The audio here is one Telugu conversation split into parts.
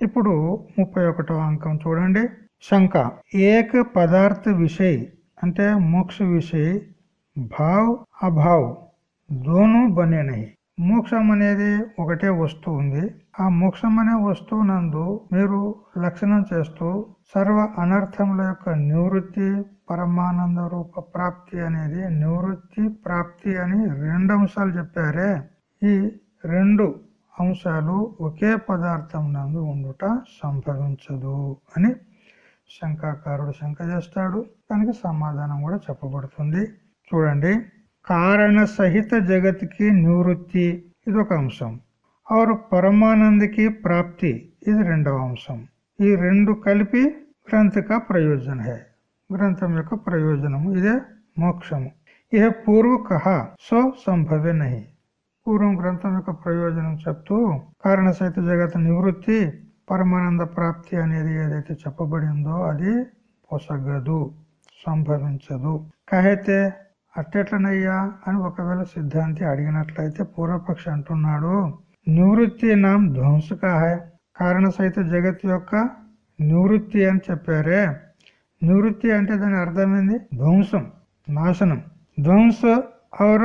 ఇప్పుడు ముప్పై ఒకటో అంకం చూడండి. శంక ఏక పదార్థ విషయ అంటే మోక్ష విషయ భావ్ అభావ్ దోను బనే నహి. మోక్షం అనేది ఒకటే వస్తువు ఉంది. ఆ మోక్షం అనే వస్తువు నందు మీరు లక్షణం చేస్తూ సర్వ అనర్థముల యొక్క నివృత్తి పరమానంద రూప ప్రాప్తి అనేది నివృత్తి ప్రాప్తి అని రెండు అంశాలు చెప్పారే. ఈ రెండు అంశాలు ఒకే పదార్థం నందు ఉండుట సంభవించదు అని శంకాకారుడు శంక చేస్తాడు. దానికి సమాధానం కూడా చెప్పబడుతుంది. చూడండి. కారణ సహిత జగత్కి నివృత్తి. ఇది ఒక అంశం. ఆరు పరమానందకి ప్రాప్తి. ఇది రెండవ అంశం. ఈ రెండు కలిపి గ్రంథక ప్రయోజన హే గ్రంథం యొక్క ప్రయోజనము ఇదే మోక్షము. ఇహ పూర్వ సో సంభవే నహి. పూర్వం గ్రంథం యొక్క ప్రయోజనం చెప్తూ కారణ సహిత జగత్ నివృత్తి పరమానంద ప్రాప్తి అనేది ఏదైతే చెప్పబడిందో అది పొసగదు సంభవించదు. కాహైతే అట్టెట్లనయ్యా అని ఒకవేళ సిద్ధాంతి అడిగినట్లయితే పూర్వపక్ష అంటున్నాడు నివృత్తి నాం ధ్వంసక కారణ సహిత జగత్ యొక్క నివృత్తి అని చెప్పారే. నివృత్తి అంటే దాని అర్థమైంది ధ్వంసం నాశనం. ధ్వంస और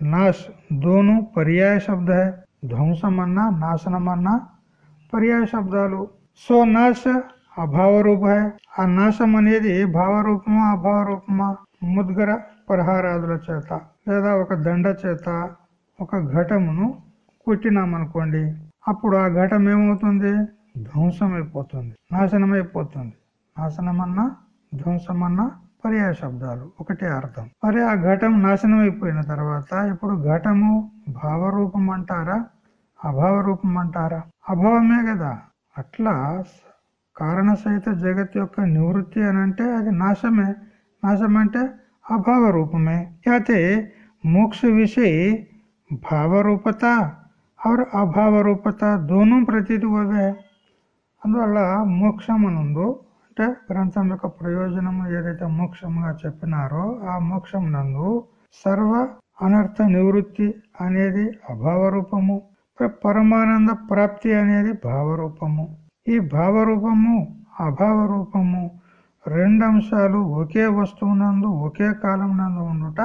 नाश दोनों पर्याय शब्द है ధ్వంసం అన్నా నాశనం అన్నా పర్యాయ శబ్దాలు సో నాశ అభావ రూప ఆ నాశం అనేది భావరూపమా అభావ రూపమా ముద్గర ప్రహారాదుల చేత లేదా ఒక దండ చేత ఒక ఘటమును కొట్టినామనుకోండి అప్పుడు ఆ ఘటం ఏమవుతుంది ధ్వంసం అయిపోతుంది నాశనం అయిపోతుంది పర్యాయ శబ్దాలు. ఒకటే అర్థం. మరి ఆ ఘటం నాశనం అయిపోయిన తర్వాత ఇప్పుడు ఘటము భావరూపం అంటారా? అభావ రూపం అంటారా? అభావమే కదా. అట్లా కారణ సహిత జగత్ యొక్క నివృత్తి అని అంటే అది నాశమే. నాశం అంటే అభావ రూపమే అయితే మోక్ష విషయ భావరూపత और అభావ రూపత దోను ప్రతీతి అవే అందువల్ల మోక్షం అనుందో అంటే గ్రంథం యొక్క ప్రయోజనము ఏదైతే మోక్షంగా చెప్పినారో ఆ మోక్షం నందు సర్వ అనర్థ నివృత్తి అనేది అభావరూపము పరమానంద ప్రాప్తి అనేది భావరూపము. ఈ భావరూపము అభావరూపము రెండు అంశాలు ఒకే వస్తువు నందు ఒకే కాలం నందు ఉండుట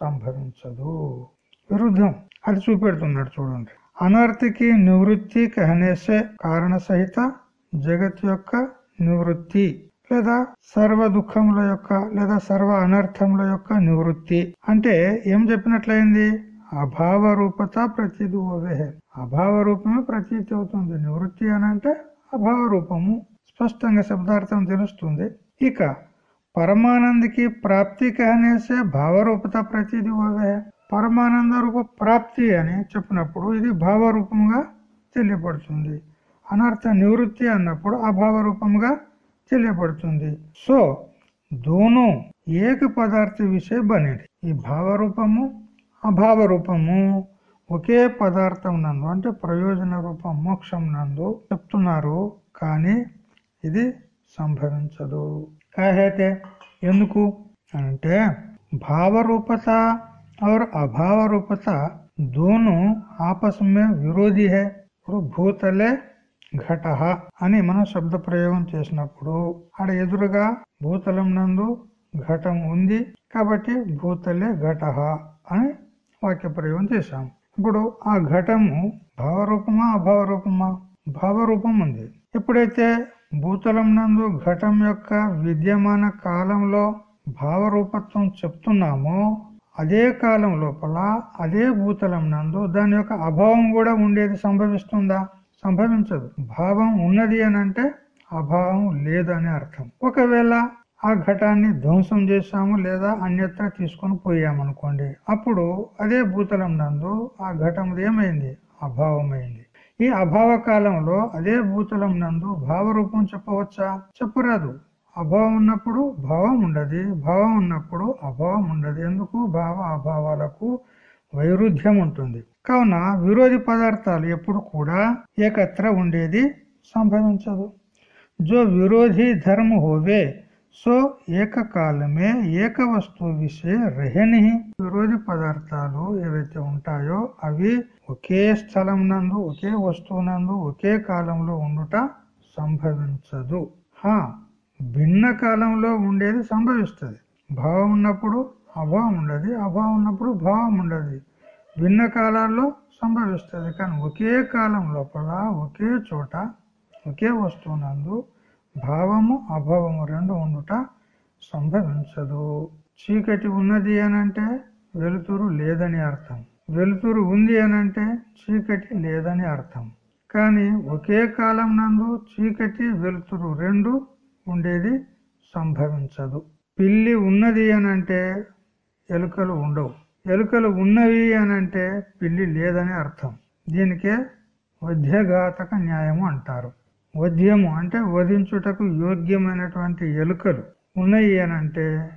సంభవించదు. విరుద్ధం. అది చూపెడుతున్నాడు చూడండి. అనర్థకి నివృత్తి కహనేసే కారణ సహిత జగత్ యొక్క నివృత్తి లేదా సర్వ దుఃఖముల యొక్క లేదా సర్వ అనర్థముల యొక్క నివృత్తి. అంటే ఏం చెప్పినట్లయింది? అభావ రూపత ప్రతీది ఓవే అభావ రూపమే ప్రతీతి అవుతుంది. నివృత్తి అని అంటే అభావ రూపము. స్పష్టంగా శబ్దార్థం తెలుస్తుంది. ఇక పరమానందకి ప్రాప్తి కనేసే భావరూపత ప్రతీది ఓవే పరమానంద రూప ప్రాప్తి అని చెప్పినప్పుడు ఇది భావరూపంగా తెలియపడుతుంది. అనర్థ నివృత్తి అన్నప్పుడు అభావ రూపంగా తెలియబడుతుంది. సో దోను ఏక పదార్థ విషయ బనేది ఈ భావరూపము అభావ రూపము ఒకే పదార్థం నందు అంటే ప్రయోజన రూపం మోక్షం నందు చెప్తున్నారు. కానీ ఇది సంభవించదు. కాహైతే ఎందుకు? అంటే భావరూపత और అభావ రూపత దోను ఆపసమే విరోధి హే ఇప్పుడు భూతలే ఘట అని మనం శబ్ద ప్రయోగం చేసినప్పుడు ఆడ ఎదురుగా భూతలం నందు ఘటం ఉంది కాబట్టి భూతలే ఘట అని వాక్య ప్రయోగం చేశాం. ఇప్పుడు ఆ ఘటము భావరూపమా అభావరూపమా? భావరూపం ఉంది. ఎప్పుడైతే భూతలం నందు ఘటం యొక్క విద్యమాన కాలంలో భావరూపత్వం చెప్తున్నామో అదే కాలం లోపల అదే భూతలం నందు దాని యొక్క అభావం కూడా ఉండేది సంభవిస్తుందా? సంభవించదు. భావం ఉన్నది అని అంటే అభావం లేదని అర్థం. ఒకవేళ ఆ ఘటాన్ని ధ్వంసం చేశాము లేదా అన్యత్ర తీసుకొని పోయామనుకోండి అప్పుడు అదే భూతలం నందు ఆ ఘటం ఏమైంది? అభావమైంది. ఈ అభావ కాలంలో అదే భూతలం నందు భావరూపం చెప్పవచ్చా? చెప్పరాదు. అభావం ఉన్నప్పుడు భావం ఉండదు భావం ఉన్నప్పుడు అభావం ఉండదు. ఎందుకు? భావ అభావాలకు వైరుధ్యం ఉంటుంది. కావున విరోధి పదార్థాలు ఎప్పుడు కూడా ఏకత్ర ఉండేది సంభవించదు. జో విరోధి ధర్మ హోవే సో ఏకకాలమే ఏక వస్తువు విషయ రహని. విరోధి పదార్థాలు ఏవైతే ఉంటాయో అవి ఒకే స్థలం నందు ఒకే వస్తువు నందు ఒకే కాలంలో ఉండుట సంభవించదు. హా భిన్న కాలంలో ఉండేది సంభవిస్తుంది. భావం ఉన్నప్పుడు అభావం ఉండదు అభావం ఉన్నప్పుడు భావం ఉండదు. భిన్న కాలాల్లో సంభవిస్తుంది. కానీ ఒకే కాలం లోపల ఒకే చోట ఒకే వస్తువునందు భావము అభావము రెండు ఉండుట సంభవించదు. చీకటి ఉన్నది అనంటే వెలుతురు లేదని అర్థం. వెలుతురు ఉంది అనంటే చీకటి లేదని అర్థం. కానీ ఒకే కాలం నందు చీకటి వెలుతురు రెండు ఉండేది సంభవించదు. పిల్లి ఉన్నది అనంటే ఎలుకలు ఉండవు. ఎలుకలు ఉన్నవి అని అంటే పిల్లి లేదని అర్థం. దీనికే వధ్యఘాతక న్యాయము అంటారు. వధ్యము అంటే వధించుటకు యోగ్యమైనటువంటి ఎలుకలు ఉన్నాయి అనంటే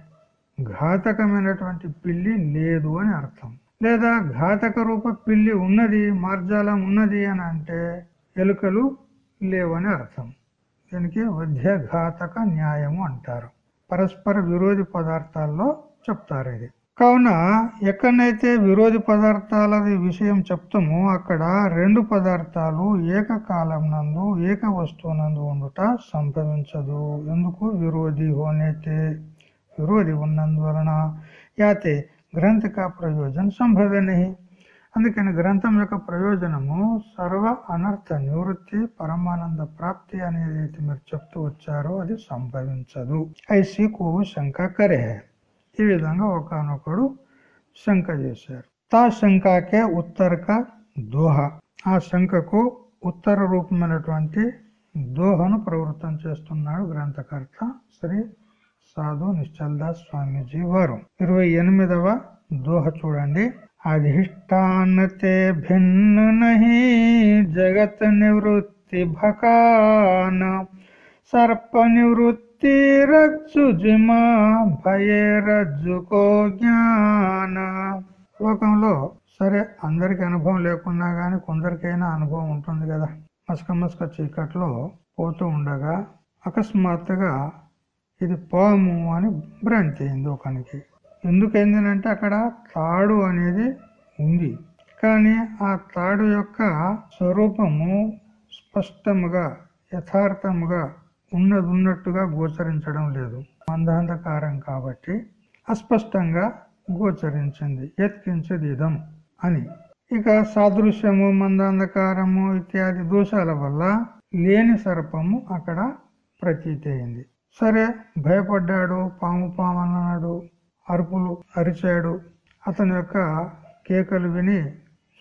ఘాతకమైనటువంటి పిల్లి లేదు అని అర్థం. లేదా ఘాతక రూప పిల్లి ఉన్నది మార్జాలం ఉన్నది అని అంటే ఎలుకలు లేవని అర్థం. దీనికి వధ్యఘాతక న్యాయము అంటారు. పరస్పర విరోధి పదార్థాల్లో చెప్తారు ఇది. కావున ఎక్కడనైతే విరోధి పదార్థాల విషయం చెప్తామో అక్కడ రెండు పదార్థాలు ఏకకాలం నందు ఏక వస్తువునందు ఉండుట సంభవించదు. ఎందుకు? విరోధి హోనైతే విరోధి ఉన్నందువలన యాతే గ్రంథక ప్రయోజన సంభవనే. అందుకని గ్రంథం యొక్క ప్రయోజనము సర్వ అనర్థ నివృత్తి పరమానంద ప్రాప్తి అనేది మీరు చెప్తూ వచ్చారో అది సంభవించదు. ఐసీకు శంక కరే ఈ విధంగా ఒకనొకడు శంక చేశారు తా శంకాకే ఉత్తరక దోహ. ఆ శంకకు ఉత్తర రూపమైనటువంటి దోహను ప్రవృత్తం చేస్తున్నాడు గ్రంథకర్త శ్రీ సాధు నిశ్చల్దాస్ స్వామీజీ వారు. ఇరవై ఎనిమిదవ దోహ చూడండి. అధిష్టానతే భిన్న నహి జగత్ నివృత్తి భకాన సర్ప నివృత్తి రజ్జు జిమా జ్ఞాన. లోకంలో సరే అందరికి అనుభవం లేకున్నా గాని కొందరికైనా అనుభవం ఉంటుంది కదా. మసక మసక చీకట్లో పోతూ ఉండగా అకస్మాత్తుగా ఇది పాము అని భ్రాంతి అయింది ఒకనికి ఎందుకైందనంటే అక్కడ తాడు అనేది ఉంది. కానీ ఆ తాడు యొక్క స్వరూపము స్పష్టముగా యథార్థముగా ఉన్నది ఉన్నట్టుగా గోచరించడం లేదు. మందాంధకారం కాబట్టి అస్పష్టంగా గోచరించింది. ఎత్కించది ఇదం అని. ఇక సాదృశ్యము మందాంధకారము ఇత్యాది దోషాల వల్ల లేని సర్పము అక్కడ ప్రతీతి అయింది. సరే భయపడ్డాడు పాము పాము అన్నాడు అరుపులు అరిచాడు. అతని యొక్క కేకలు విని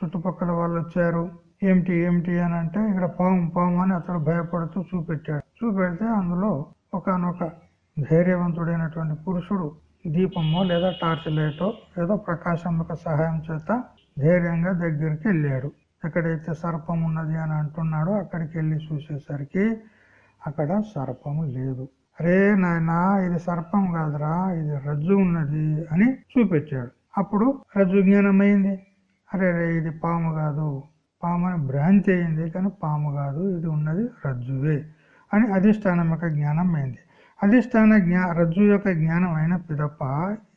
చుట్టుపక్కల వాళ్ళు వచ్చారు ఏమిటి ఏమిటి అని అంటే ఇక్కడ పాము పాము అని అతడు భయపడుతూ చూపెట్టాడు. చూపెడితే అందులో ఒకనొక ధైర్యవంతుడైనటువంటి పురుషుడు దీపమో లేదా టార్చ్ లైటో ఏదో ప్రకాశం యొక్క సహాయం చేత ధైర్యంగా దగ్గరికి వెళ్ళాడు. ఎక్కడైతే సర్పం ఉన్నది అని అంటున్నాడో అక్కడికి వెళ్ళి చూసేసరికి అక్కడ సర్పము లేదు. అరే నాయన ఇది సర్పం కాదురా ఇది రజ్జు ఉన్నది అని చూపించాడు అప్పుడు రజ్జు జ్ఞానమైంది. అరే రే ఇది పాము కాదు. పాము అని భ్రాంతి అయింది కానీ పాము కాదు ఇది ఉన్నది రజ్జువే. అని అధిష్టానం యొక్క జ్ఞానం అయింది. అధిష్టాన జ్ఞా రజ్జు యొక్క జ్ఞానం అయిన పిదప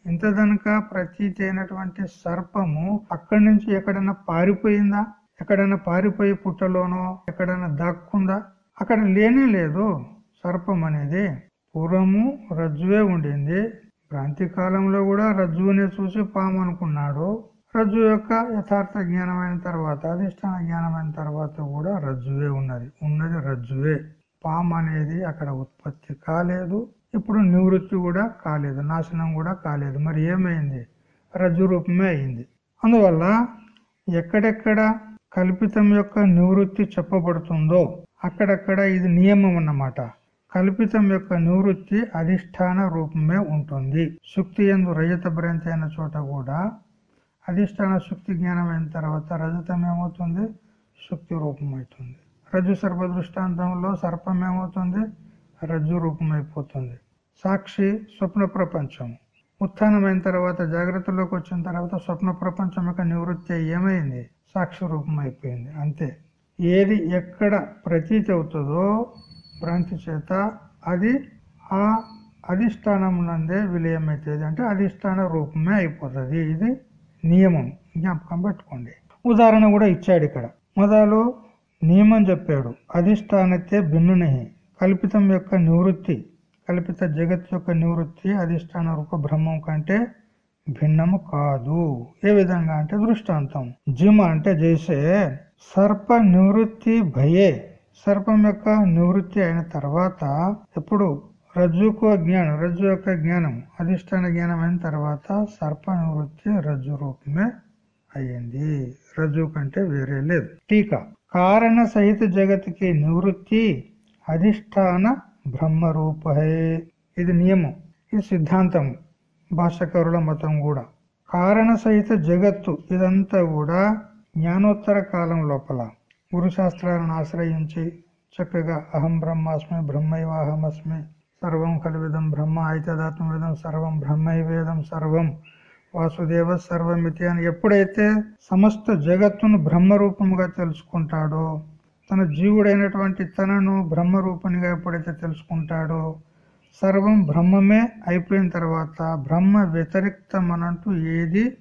ఇంతదనక ప్రతీతి అయినటువంటి సర్పము అక్కడి నుంచి ఎక్కడైనా పారిపోయిందా? ఎక్కడైనా పారిపోయి పుట్టలోనో ఎక్కడైనా దాక్కుందా? అక్కడ లేనే లేదు సర్పం అనేది. పూర్వము రజ్జువే ఉండింది. భ్రాంతి కాలంలో కూడా రజ్జువునే చూసి పాము అనుకున్నాడు. రజ్జు యొక్క యథార్థ జ్ఞానమైన తర్వాత అధిష్టాన జ్ఞానమైన తర్వాత కూడా రజ్జువే ఉన్నది. ఉన్నది రజ్జువే. పాము అనేది అక్కడ ఉత్పత్తి కాలేదు. ఇప్పుడు నివృత్తి కూడా కాలేదు నాశనం కూడా కాలేదు. మరి ఏమైంది? రజ్జు రూపమే అయింది. అందువల్ల ఎక్కడెక్కడ కల్పితం యొక్క నివృత్తి చెప్పబడుతుందో అక్కడక్కడ ఇది నియమం అన్నమాట. కల్పితం యొక్క నివృత్తి అధిష్టాన రూపమే ఉంటుంది. శుక్తి ఎందు రజత భ్రాంతి అయిన చోట కూడా అధిష్టాన శుక్తి జ్ఞానం అయిన తర్వాత రజతం ఏమవుతుంది? శుక్తి రూపం అవుతుంది. రజ్జు సర్ప దృష్టాంతంలో సర్పం ఏమవుతుంది? రజ్జు రూపం అయిపోతుంది సాక్షి స్వప్న ప్రపంచం. ఉత్థానమైన తర్వాత జాగ్రత్తలోకి వచ్చిన తర్వాత స్వప్న ప్రపంచం యొక్క నివృత్తి ఏమైంది? సాక్షి రూపం అయిపోయింది అంతే. ఏది ఎక్కడ ప్రతీతి అవుతుందో భ్రాంతి చేత అది ఆ అధిష్టానం నందే విలయం అవుతుంది అంటే అధిష్టాన రూపమే అయిపోతుంది. ఇది నియమం. జ్ఞాపకం పెట్టుకోండి. ఉదాహరణ కూడా ఇచ్చాడు ఇక్కడ. మొదలు నియమం చెప్పాడు. అధిష్టానతే భిన్నునహి. కల్పితం యొక్క నివృత్తి కల్పిత జగత్ యొక్క నివృత్తి అధిష్టాన రూప బ్రహ్మం కంటే భిన్నము కాదు. ఏ విధంగా అంటే దృష్టాంతం. జిమ అంటే చేసే సర్ప నివృత్తి భయే. సర్పం యొక్క నివృత్తి అయిన తర్వాత ఎప్పుడు? రజ్జుకు జ్ఞానం రజ్జు యొక్క జ్ఞానం అధిష్టాన జ్ఞానం అయిన తర్వాత సర్ప నివృత్తి రజ్జు రూపమే అయ్యింది. రజ్జు కంటే వేరే లేదు. టీకా. కారణ సహిత జగత్కి నివృత్తి అధిష్టాన బ్రహ్మరూపే ఇది నియమం ఇది సిద్ధాంతం భాషకరుల మతం కూడా. కారణ సహిత జగత్తు ఇదంతా కూడా జ్ఞానోత్తర కాలం లోపల గురుశాస్త్రాలను ఆశ్రయించి చక్కగా అహం బ్రహ్మాస్మి బ్రహ్మైవాహమస్మి సర్వం కలివిదం బ్రహ్మ ఐతదాత్మవిదం సర్వం బ్రహ్మైవేదం సర్వం వాసుదేవ సర్వమితి అని ఎప్పుడైతే సమస్త జగత్తును బ్రహ్మరూపముగా తెలుసుకుంటాడో తన జీవుడైనటువంటి తనను బ్రహ్మరూపునిగా ఎప్పుడైతే తెలుసుకుంటాడో సర్వం బ్రహ్మమే అయిపోయిన తర్వాత బ్రహ్మ వ్యతిరిక్తం అనంటూ ఏది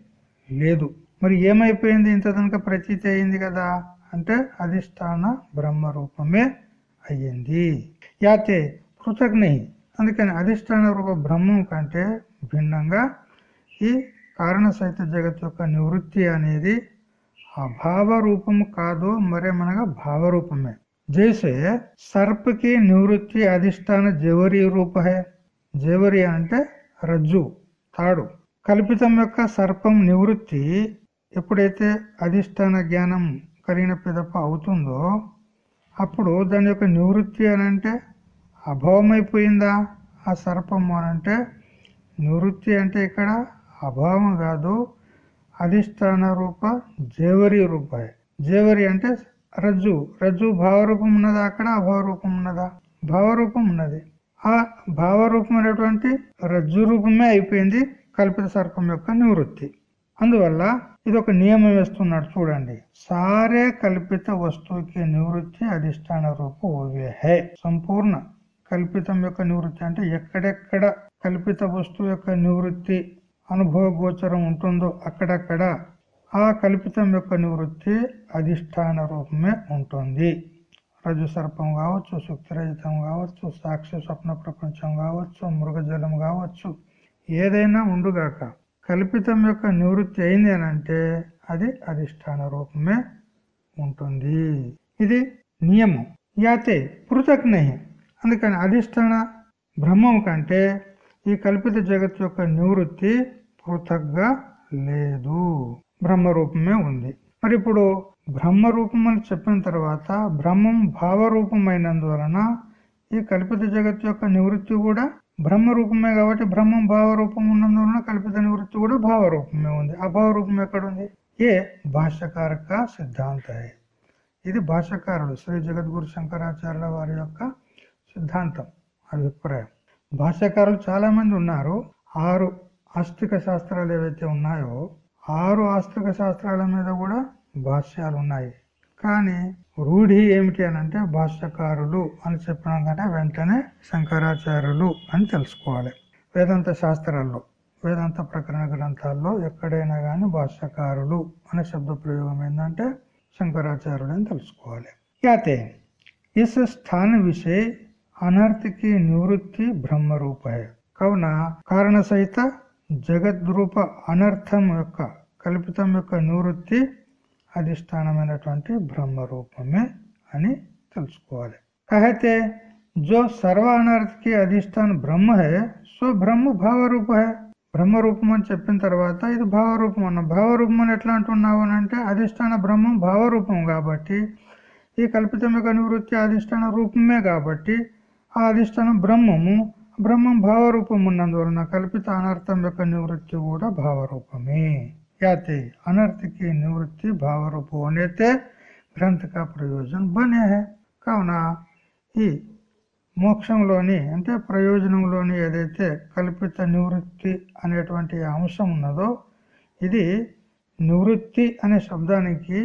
లేదు. మరి ఏమైపోయింది? ఇంత కనుక ప్రతీతి అయింది కదా. అంటే అధిష్టాన బ్రహ్మ రూపమే అయ్యింది. యాతే పృథగ్ని. అందుకని అధిష్టాన రూప బ్రహ్మం కంటే భిన్నంగా ఈ కారణ సహిత జగత్ యొక్క నివృత్తి అనేది అభావ రూపము కాదు మరేమనగా భావరూపమే. జైసే సర్పకి నివృత్తి అధిష్టాన జవరి రూప హే జవరి అంటే రజ్జు తాడు. కల్పితం యొక్క సర్పం నివృత్తి ఎప్పుడైతే అధిష్టాన జ్ఞానం కలిగిన పిదప అవుతుందో అప్పుడు దాని యొక్క నివృత్తి అని అంటే అభావమైపోయిందా? ఆ సర్పము అనంటే నివృత్తి అంటే ఇక్కడ అభావం కాదు అధిష్టాన రూప జేవరి రూపాయి. జేవరి అంటే రజ్జు. రజ్జు భావరూపం ఉన్నదా? అక్కడ అభావరూపం ఉన్నదా? భావరూపం ఉన్నది. ఆ భావరూపమైనటువంటి రజ్జు రూపమే అయిపోయింది కల్పిత సర్పం యొక్క నివృత్తి. అందువల్ల ఇది ఒక నియమం వేస్తున్నాడు చూడండి. సారే కల్పిత వస్తువుకి నివృత్తి అధిష్టాన రూప ఓవే హే. సంపూర్ణ కల్పితం యొక్క నివృత్తి అంటే ఎక్కడెక్కడ కల్పిత వస్తువు యొక్క నివృత్తి అనుభవగోచరం ఉంటుందో అక్కడక్కడ ఆ కల్పితం యొక్క నివృత్తి అధిష్టాన రూపమే ఉంటుంది. రజు సర్పం కావచ్చు సుక్తిరహితం కావచ్చు సాక్షి స్వప్న ప్రపంచం కావచ్చు మృగజలం కావచ్చు ఏదైనా ఉండుగాక కల్పితం యొక్క నివృత్తి అయింది అంటే అది అధిష్టాన రూపమే ఉంటుంది. ఇది నియమం. యాతే పృథక్ నహి. అందుకని అధిష్టాన బ్రహ్మం కంటే ఈ కల్పిత జగత్ యొక్క నివృత్తి పృథగ్గా లేదు. బ్రహ్మరూపమే ఉంది. మరి ఇప్పుడు బ్రహ్మరూపం అని చెప్పిన తర్వాత బ్రహ్మం భావరూపమైనందువలన ఈ కల్పిత జగత్ యొక్క నివృత్తి కూడా బ్రహ్మరూపమే కాబట్టి బ్రహ్మం భావరూపం ఉన్నందువలన కల్పిత నివృత్తి కూడా భావరూపమే ఉంది. అభావరూపం ఎక్కడుంది? ఏ భాష్యకారక సిద్ధాంత ఇది భాష్యకారుడు శ్రీ జగద్గురు శంకరాచార్యుల వారి యొక్క సిద్ధాంతం. అభిప్రాయం. భాష్యకారులు చాలా మంది ఉన్నారు. ఆరు ఆస్తిక శాస్త్రాలు ఏవైతే ఉన్నాయో ఆరు ఆస్తిక శాస్త్రాల మీద కూడా భాష్యాలు ఉన్నాయి. కానీ రూఢి ఏమిటి అని అంటే భాష్యకారులు అని చెప్పడం కంటే వెంటనే శంకరాచార్యులు అని తెలుసుకోవాలి. వేదాంత శాస్త్రాల్లో వేదాంత ప్రకరణ గ్రంథాల్లో ఎక్కడైనా కానీ భాష్యకారులు అనే శబ్ద ప్రయోగం ఏంటంటే శంకరాచార్యుడు అని తెలుసుకోవాలి. యాతే ఇస్ స్థాన విషయ అనర్థకి నివృత్తి బ్రహ్మ రూప కావున కారణ సహిత జగద్రూప అనర్థం యొక్క కల్పితం యొక్క నివృత్తి అధిష్టానమైనటువంటి బ్రహ్మ రూపమే అని తెలుసుకోవాలి కహతే जो सर्व అనర్థ కి అధిష్టాన బ్రహ్మ హే సో బ్రహ్మ భావరూప హే బ్రహ్మరూపం అని చెప్పిన తర్వాత ఇది భావరూపం అన్న భావరూపం అని ఎట్లా అంటున్నావు అని అంటే అధిష్టాన బ్రహ్మం భావరూపం కాబట్టి ఈ కల్పితం యొక్క నివృత్తి అధిష్టాన రూపమే కాబట్టి ఆ అధిష్టానం బ్రహ్మము బ్రహ్మం భావరూపం ఉన్నందువలన కల్పిత అనర్థం యొక్క నివృత్తి కూడా భావరూపమే. యాతే అనర్థకి నివృత్తి భావరూపం అనేతే గ్రంథ ప్రయోజనం బనే. కావున ఈ మోక్షంలోని అంటే ప్రయోజనంలోని ఏదైతే కల్పిత నివృత్తి అనేటువంటి అంశం ఉన్నదో ఇది నివృత్తి అనే శబ్దానికి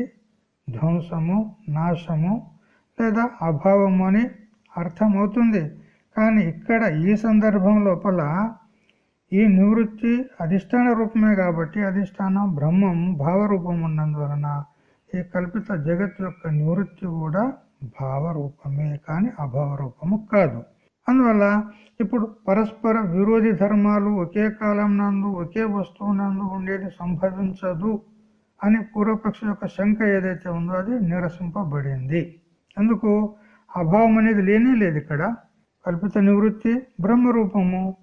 ధ్వంసము నాశము లేదా అభావము అని అర్థమవుతుంది. కానీ ఇక్కడ ఈ సందర్భం లోపల ఈ నివృత్తి అధిష్టాన రూపమే కాబట్టి అధిష్టానం బ్రహ్మం భావరూపం ఉన్నందువలన ఈ కల్పిత జగత్ యొక్క నివృత్తి కూడా భావరూపమే కానీ అభావరూపము కాదు. అందువల్ల ఇప్పుడు పరస్పర విరోధి ధర్మాలు ఒకే కాలం నందు ఒకే వస్తువు నందు ఉండేది సంభవించదు అని పూర్వపక్ష యొక్క శంక ఏదైతే ఉందో అది నిరసింపబడింది. ఎందుకు అభావం అనేది లేనే లేదు ఇక్కడ. కల్పిత నివృత్తి బ్రహ్మ రూపము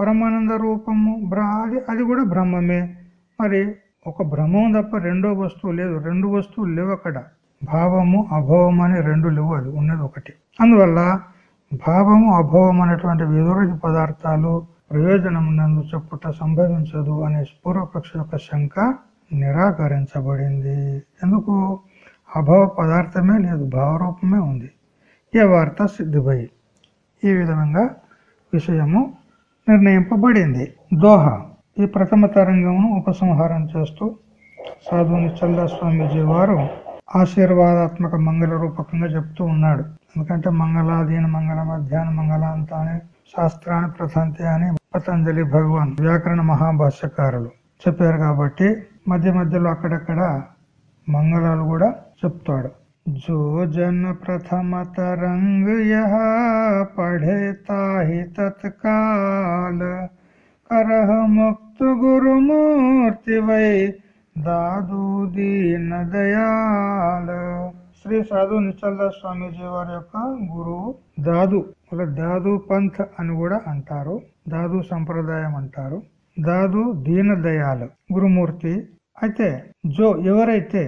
పరమానంద రూపము అది అది కూడా బ్రహ్మమే. మరి ఒక బ్రహ్మం తప్ప రెండో వస్తువు లేదు. రెండు వస్తువులు లేవు అక్కడ. భావము అభావం అని రెండు లేవు. అది ఉన్నది ఒకటి. అందువల్ల భావము అభావం అనేటువంటి విరోధి పదార్థాలు ప్రయోజనం నందు చెప్పుట సంభవించదు అనే పూర్వపక్ష యొక్క శంక నిరాకరించబడింది. ఎందుకు? అభావ పదార్థమే లేదు భావరూపమే ఉంది. ఏ వార్త సిద్ధిపై. ఈ విధంగా విషయము నిర్ణయింపబడింది. దోహ. ఈ ప్రథమ తరంగమును ఉపసంహారం చేస్తూ సాధువుని చల్లా స్వామీజీ వారు ఆశీర్వాదాత్మక మంగళ రూపకంగా చెప్తూ ఉన్నాడు. ఎందుకంటే మంగళాధీన మంగళ మధ్యాహ్న మంగళ అంతా అని శాస్త్రాన్ని ప్రశాంతి అని పతంజలి భగవాన్ వ్యాకరణ మహాభాష్యకారులు చెప్పారు కాబట్టి మధ్య మధ్యలో అక్కడక్కడ మంగళాలు కూడా చెప్తాడు. जो जन प्रथम तरंग यह पढ़े ताहि तत्काल करह मुक्त गुरुमूर्ति वै దాదు దీన దయాల శ్రీ సాధు నిశ్చలదాస్ స్వామీజీ వారి యొక్క గురువు దాదు దాదు పంథ్ అని కూడా అంటారు దాదు సంప్రదాయం అంటారు దాదు దీన దయాలు గురుమూర్తి అయితే జో ఎవరైతే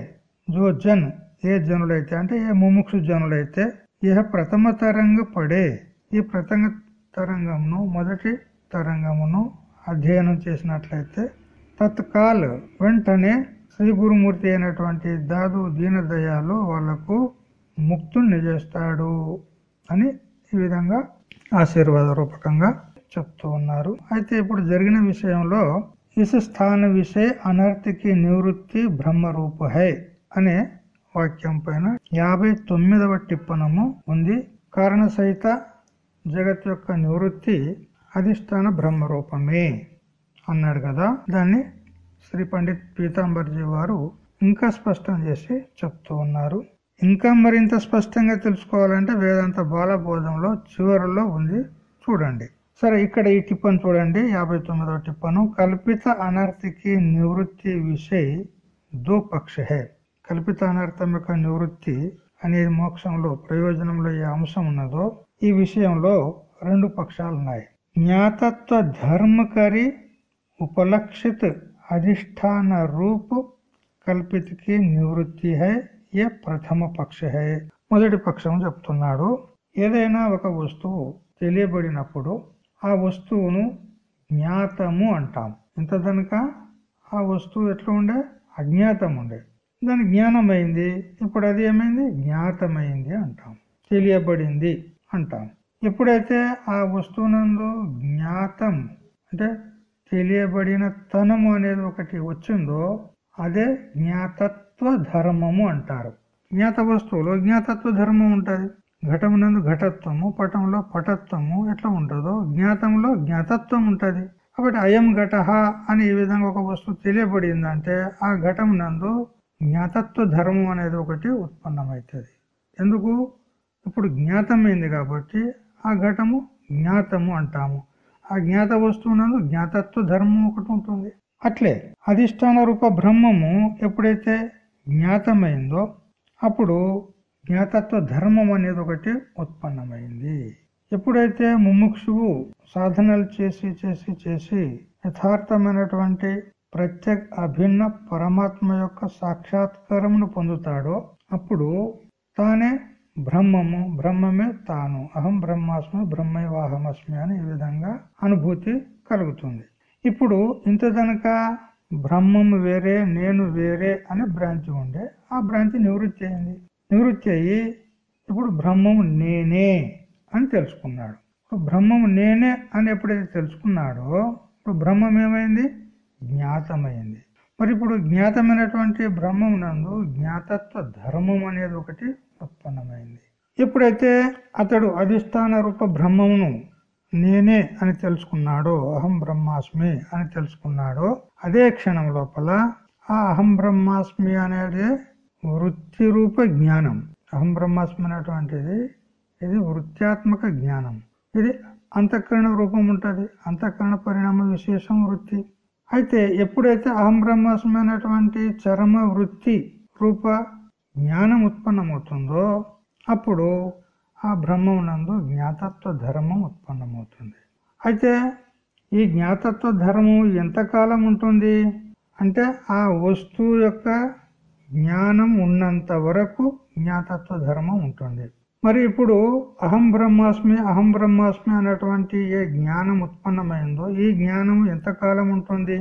జో జన్ ఏ జనులైతే అంటే ఏ ముముక్షు జనులైతే ఇహ ప్రథమ తరంగ పడే. ఈ ప్రథమ తరంగమును మొదటి తరంగమును అధ్యయనం చేసినట్లయితే తత్కాల్ వెంటనే శ్రీ గురుమూర్తి అయినటువంటి దాదు దీనదయాలు వాళ్ళకు ముక్తుణ్ణి చేస్తాడు అని ఈ విధంగా ఆశీర్వాద రూపకంగా చెప్తూ ఉన్నారు. అయితే ఇప్పుడు జరిగిన విషయంలో ఇసు స్థాన విషయ అనర్థికి నివృత్తి బ్రహ్మ రూప హై అనే వాక్యం పైన యాభై తొమ్మిదవ టిప్పణము ఉంది. కారణ సహిత జగత్ యొక్క నివృత్తి అధిష్టాన బ్రహ్మ రూపమే అన్నాడు కదా. దాన్ని శ్రీ పండిత్ పీతాంబర్జీ వారు ఇంకా స్పష్టం చేసి చెప్తూ ఉన్నారు. ఇంకా మరింత స్పష్టంగా తెలుసుకోవాలంటే వేదాంత బాలబోధంలో చివరిలో ఉంది. చూడండి. సరే ఇక్కడ ఈ టిప్పను చూడండి. యాభై తొమ్మిదవ టిప్పను. కల్పిత అనర్థికి నివృత్తి విషయ దో పక్ష హే కల్పితానర్థం యొక్క నివృత్తి అనేది మోక్షంలో ప్రయోజనంలో ఏ అంశం ఉన్నదో ఈ విషయంలో రెండు పక్షాలున్నాయి. జ్ఞాతత్వ ధర్మకరి ఉపలక్షిత అధిష్టాన రూపు కల్పితకి నివృత్తి హై ఏ ప్రథమ పక్ష హై. మొదటి పక్షం చెప్తున్నాడు. ఏదైనా ఒక వస్తువు తెలియబడినప్పుడు ఆ వస్తువును జ్ఞాతము అంటాం. ఇంత ఆ వస్తువు ఎట్లా ఉండే? అజ్ఞాతం ఉండే. దాని జ్ఞానమైంది. ఇప్పుడు అది ఏమైంది? జ్ఞాతమైంది అంటాం. తెలియబడింది అంటాం. ఎప్పుడైతే ఆ వస్తువునందు జ్ఞాతం అంటే తెలియబడిన తనము అనేది ఒకటి వచ్చిందో అదే జ్ఞాతత్వ ధర్మము అంటారు. జ్ఞాత వస్తువులో జ్ఞాతత్వ ధర్మం ఉంటుంది. ఘటమునందు ఘటత్వము పటంలో పటత్వము ఎట్లా ఉంటుందో జ్ఞాతంలో జ్ఞాతత్వం ఉంటుంది. కాబట్టి అయం ఘట అని ఈ విధంగా ఒక వస్తువు తెలియబడిందంటే ఆ ఘటమునందు జ్ఞాతత్వ ధర్మం అనేది ఒకటి ఉత్పన్నమవుతుంది. ఎందుకు? ఇప్పుడు జ్ఞాతమైంది కాబట్టి ఆ ఘటము జ్ఞాతము అంటాము. ఆ జ్ఞాత వస్తువునందు జ్ఞాతత్వ ధర్మం ఒకటి ఉంటుంది. అట్లే అధిష్టాన రూప బ్రహ్మము ఎప్పుడైతే జ్ఞాతమైందో అప్పుడు జ్ఞాతత్వ ధర్మం అనేది ఒకటి ఉత్పన్నమైంది. ఎప్పుడైతే ముముక్షువు సాధనలు చేసి చేసి చేసి యథార్థమైనటువంటి ప్రత్యేక అభిన్న పరమాత్మ యొక్క సాక్షాత్కారమును పొందుతాడో అప్పుడు తానే బ్రహ్మము బ్రహ్మమే తాను. అహం బ్రహ్మాస్మి బ్రహ్మైవాహమస్మి అని ఈ విధంగా అనుభూతి కలుగుతుంది. ఇప్పుడు ఇంత కనుక బ్రహ్మము వేరే నేను వేరే అనే భ్రాంతి ఉండే ఆ భ్రాంతి నివృత్తి అయింది. నివృత్తి అయ్యి ఇప్పుడు బ్రహ్మము నేనే అని తెలుసుకున్నాడు. బ్రహ్మము నేనే అని ఎప్పుడైతే తెలుసుకున్నాడో ఇప్పుడు బ్రహ్మం ఏమైంది? జ్ఞాతమైంది. మరి ఇప్పుడు జ్ఞాతమైనటువంటి బ్రహ్మం నందు జ్ఞాతత్వ ధర్మం అనేది ఒకటి ఉత్పన్నమైంది. ఎప్పుడైతే అతడు అధిష్టాన రూప బ్రహ్మమును నేనే అని తెలుసుకున్నాడో అహం బ్రహ్మాస్మి అని తెలుసుకున్నాడో అదే క్షణం లోపల ఆ అహం బ్రహ్మాస్మి అనేది వృత్తి రూప జ్ఞానం. అహం బ్రహ్మాస్మి అనేటువంటిది ఇది వృత్యాత్మక జ్ఞానం. ఇది అంతఃకరణ రూపం ఉంటుంది. అంతఃకరణ పరిణామ విశేషం వృత్తి. అయితే ఎప్పుడైతే అహం బ్రహ్మాస్మైనటువంటి చరమ వృత్తి రూప జ్ఞానం ఉత్పన్నమవుతుందో అప్పుడు ఆ బ్రహ్మమునందు జ్ఞాతత్వ ధర్మం ఉత్పన్నమవుతుంది. అయితే ఈ జ్ఞాతత్వ ధర్మం ఎంతకాలం ఉంటుంది? అంటే ఆ వస్తువు యొక్క జ్ఞానం ఉన్నంత వరకు జ్ఞాతత్వ ధర్మం ఉంటుంది. మరి ఇప్పుడు అహం బ్రహ్మాస్మి అహం బ్రహ్మాస్మి అనేటువంటి ఏ జ్ఞానం ఉత్పన్నమైందో ఈ జ్ఞానం ఎంతకాలం ఉంటుంది?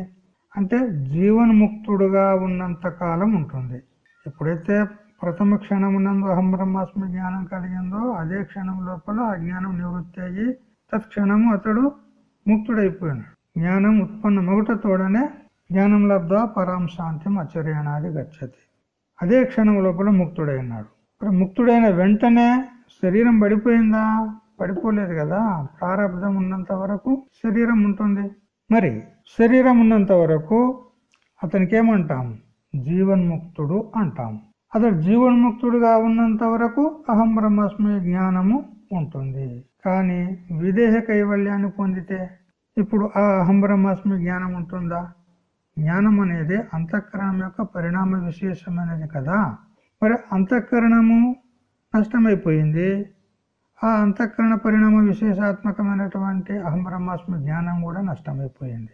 అంటే జీవన్ముక్తుడుగా ఉన్నంత కాలం ఉంటుంది. ఎప్పుడైతే ప్రథమ క్షణం అహం బ్రహ్మాస్మి జ్ఞానం కలిగిందో అదే క్షణం లోపల ఆ జ్ఞానం నివృత్తి అయ్యి తత్క్షణము అతడు ముక్తుడైపోయినాడు జ్ఞానం ఉత్పన్న మొగటతోడనే జ్ఞానం లబ్ధ పరాం శాంతి అచర్యనాది గచ్చతి. అదే క్షణం లోపల ముక్తుడైనాడు. ఇప్పుడు ముక్తుడైన వెంటనే శరీరం పడిపోయిందా? పడిపోలేదు కదా. ప్రారంధం ఉన్నంత వరకు శరీరం ఉంటుంది. మరి శరీరం ఉన్నంత వరకు అతనికి ఏమంటాం? జీవన్ముక్తుడు అంటాం. అతడు జీవన్ముక్తుడుగా ఉన్నంత వరకు అహం బ్రహ్మస్మి జ్ఞానము ఉంటుంది. కానీ విదేహ కైవల్యాన్ని పొందితే ఇప్పుడు ఆ అహం బ్రహ్మస్మి జ్ఞానం ఉంటుందా? జ్ఞానం అనేది అంతఃకరణం యొక్క పరిణామ విశేషమైనది కదా. మరి అంతఃకరణము నష్టమైపోయింది. ఆ అంతఃకరణ పరిణామ విశేషాత్మకమైనటువంటి అహం బ్రహ్మాస్మి జ్ఞానం కూడా నష్టమైపోయింది.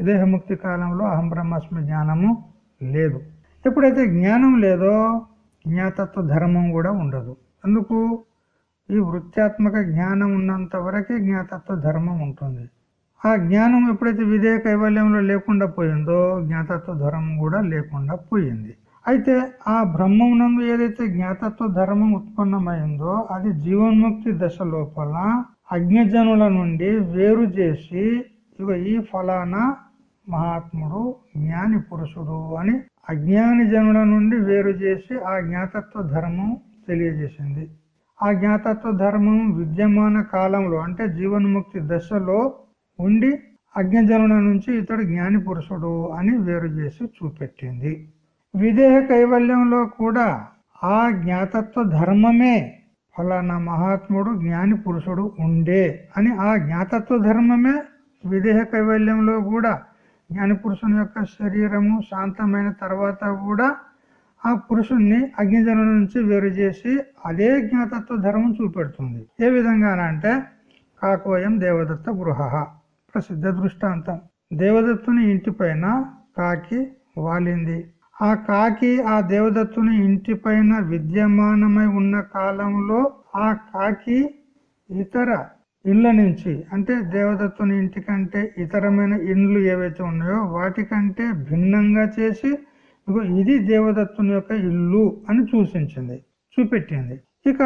విదేహముక్తి కాలంలో అహం బ్రహ్మాస్మి జ్ఞానము లేదు. ఎప్పుడైతే జ్ఞానం లేదో జ్ఞాతత్వ ధర్మం కూడా ఉండదు. అందుకు ఈ వృత్యాత్మక జ్ఞానం ఉన్నంత వరకే జ్ఞాతత్వ ధర్మం ఉంటుంది. ఆ జ్ఞానం ఎప్పుడైతే విధేయ కైవల్యంలో లేకుండా పోయిందో జ్ఞాతత్వ ధర్మం కూడా లేకుండా పోయింది. అయితే ఆ బ్రహ్మం నందు ఏదైతే జ్ఞాతత్వ ధర్మం ఉత్పన్నమైందో అది జీవన్ముక్తి దశ లోపల అజ్ఞజనుల నుండి వేరు చేసి ఇక ఈ ఫలానా మహాత్ముడు జ్ఞాని పురుషుడు అని అజ్ఞాని జనుల నుండి వేరు చేసి ఆ జ్ఞాతత్వ ధర్మం తెలియజేసింది. ఆ జ్ఞాతత్వ ధర్మం విద్యమాన కాలంలో అంటే జీవన్ముక్తి దశలో ఉండి అజ్ఞజనుల నుంచి ఇతడు జ్ఞాని పురుషుడు అని వేరు చేసి చూపెట్టింది. విదేహ కైవల్యంలో కూడా ఆ జ్ఞాతత్వ ధర్మమే ఫలానా మహాత్ముడు జ్ఞాని పురుషుడు ఉండే అని ఆ జ్ఞాతత్వ ధర్మమే విదేహ కైవల్యంలో కూడా జ్ఞాని పురుషుని యొక్క శరీరము శాంతమైన తర్వాత కూడా ఆ పురుషుణ్ణి అగ్నిజనుల నుంచి వేరు చేసి అదే జ్ఞాతత్వ ధర్మం చూపెడుతుంది. ఏ విధంగానంటే కాకోయం దేవదత్త గృహ ప్రసిద్ధ దృష్టాంతం. దేవదత్తుని ఇంటి పైన కాకి వాలింది. ఆ కాకి ఆ దేవదత్తుని ఇంటిపైన విద్యమానమై ఉన్న కాలంలో ఆ కాకి ఇతర ఇళ్ళ నుంచి అంటే దేవదత్తుని ఇంటికంటే ఇతరమైన ఇండ్లు ఏవైతే ఉన్నాయో వాటికంటే భిన్నంగా చేసి ఇది దేవదత్తుని యొక్క ఇల్లు అని సూచించింది చూపెట్టింది. ఇక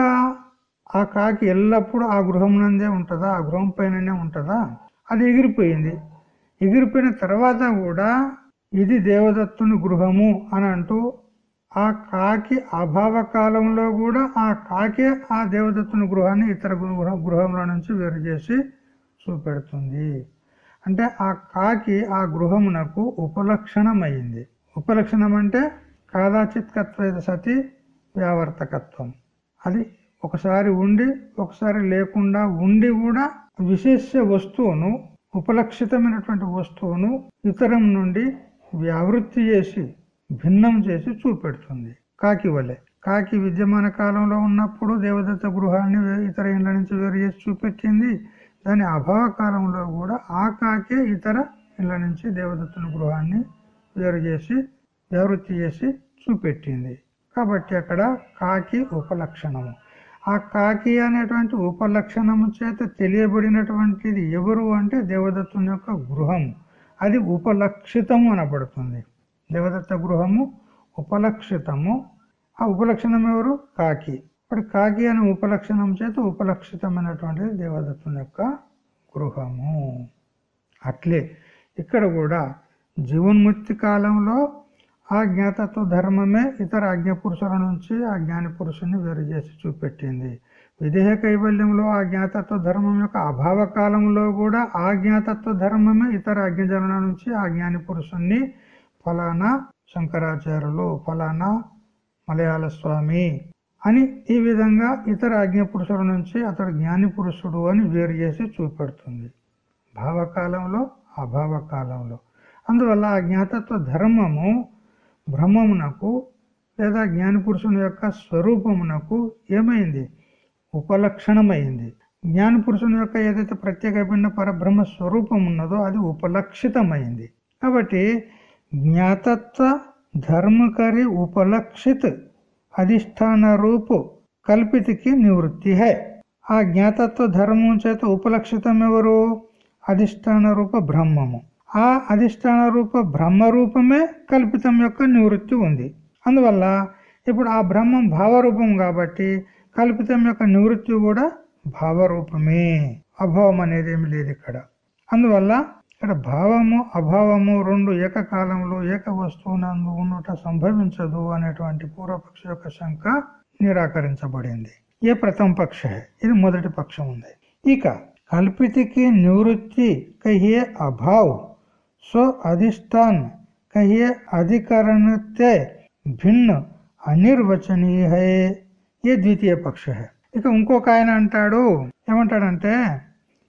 ఆ కాకి ఎల్లప్పుడూ ఆ గృహం నందే ఉంటుందా? ఆ గృహం పైననే ఉంటుందా? అది ఎగిరిపోయింది. ఎగిరిపోయిన తర్వాత కూడా ఇది దేవదత్తుని గృహము అని అంటూ ఆ కాకి అభావ కాలంలో కూడా ఆ కాకే ఆ దేవదత్తుని గృహాన్ని ఇతర గృహంలో నుంచి వేరు చేసి చూపెడుతుంది. అంటే ఆ కాకి ఆ గృహమునకు ఉపలక్షణమైంది. ఉపలక్షణం అంటే కాదాచిత్కత్వ సతి వ్యావర్తకత్వం. అది ఒకసారి ఉండి ఒకసారి లేకుండా ఉండి కూడా విశేష వస్తువును ఉపలక్షితమైనటువంటి వస్తువును ఇతరం నుండి వ్యావృత్తి చేసి భిన్నం చేసి చూపెడుతుంది. కాకి వలె. కాకి విద్యమాన కాలంలో ఉన్నప్పుడు దేవదత్త గృహాన్ని ఇతర ఇండ్ల నుంచి వేరు చేసి చూపెట్టింది. దాని అభావ కాలంలో కూడా ఆ కాకే ఇతర ఇండ్ల నుంచి దేవదత్తుని గృహాన్ని వేరు చేసి వ్యావృత్తి చేసి చూపెట్టింది. కాబట్టి అక్కడ కాకి ఉపలక్షణము. ఆ కాకి అనేటువంటి ఉపలక్షణము చేత తెలియబడినటువంటిది ఎవరు అంటే దేవదత్తుని యొక్క గృహము. అది ఉపలక్షితము అనబడుతుంది. దేవదత్త గృహము ఉపలక్షితము. ఆ ఉపలక్షణం ఎవరు? కాకి. ఇప్పుడు కాకి అనే ఉపలక్షణం చేత ఉపలక్షితమైనటువంటిది దేవదత్తుని యొక్క గృహము. అట్లే ఇక్కడ కూడా జీవన్ముక్తి కాలంలో ఆ జ్ఞాతత్వ ధర్మమే ఇతర అజ్ఞ పురుషుల నుంచి ఆ జ్ఞాని పురుషుని వేరు చేసి చూపెట్టింది. విదేహ కైవల్యంలో ఆ జ్ఞాతత్వ ధర్మం యొక్క అభావ కాలంలో కూడా ఆ జ్ఞాతత్వ ధర్మమే ఇతర అజ్ఞజనుల నుంచి ఆ జ్ఞాని పురుషుణ్ణి ఫలానా శంకరాచార్యులు ఫలానా మలయాళ స్వామి అని ఈ విధంగా ఇతర అజ్ఞ పురుషుల నుంచి అతడు జ్ఞాని పురుషుడు అని వేరు చేసి చూపెడుతుంది. భావకాలంలో అభావ కాలంలో అందువల్ల ఆ జ్ఞాతత్వ ధర్మము బ్రహ్మమునకు లేదా జ్ఞాని పురుషుని యొక్క స్వరూపమునకు ఏమైంది? ఉపలక్షణమైంది. జ్ఞాన పురుషుని యొక్క ఏదైతే ప్రత్యేకమైన పరబ్రహ్మ స్వరూపం ఉన్నదో అది ఉపలక్షితమైంది. కాబట్టి జ్ఞాతత్వ ధర్మకరి ఉపలక్షిత్ అధిష్టాన రూపు కల్పితికి నివృత్తి హై. ఆ జ్ఞాతత్వ ధర్మం చేత ఉపలక్షితం ఎవరు? అధిష్టాన రూప బ్రహ్మము. ఆ అధిష్టాన రూప బ్రహ్మ రూపమే కల్పితం యొక్క నివృత్తి ఉంది. అందువల్ల ఇప్పుడు ఆ బ్రహ్మం భావరూపం కాబట్టి కల్పితం యొక్క నివృత్తి కూడా భావరూపమే. అభావం అనేది ఏమి లేదు ఇక్కడ. అందువల్ల ఇక్కడ భావము అభావము రెండు ఏకకాలంలో ఏక వస్తువునందు ఉండుట సంభవించదు అనేటువంటి పూర్వపక్ష యొక్క శంక నిరాకరించబడింది. ఏ ప్రథమ పక్ష? ఇది మొదటి పక్షం ఉంది. ఇక కల్పితికి నివృత్తి కహియే అభావ్ సో అధిష్టాన్ కహియే అధికరణతే భిన్న అనిర్వచనీయ. ఏ ద్వితీయ పక్ష ఇక ఇంకొక ఆయన అంటాడు ఏమంటాడంటే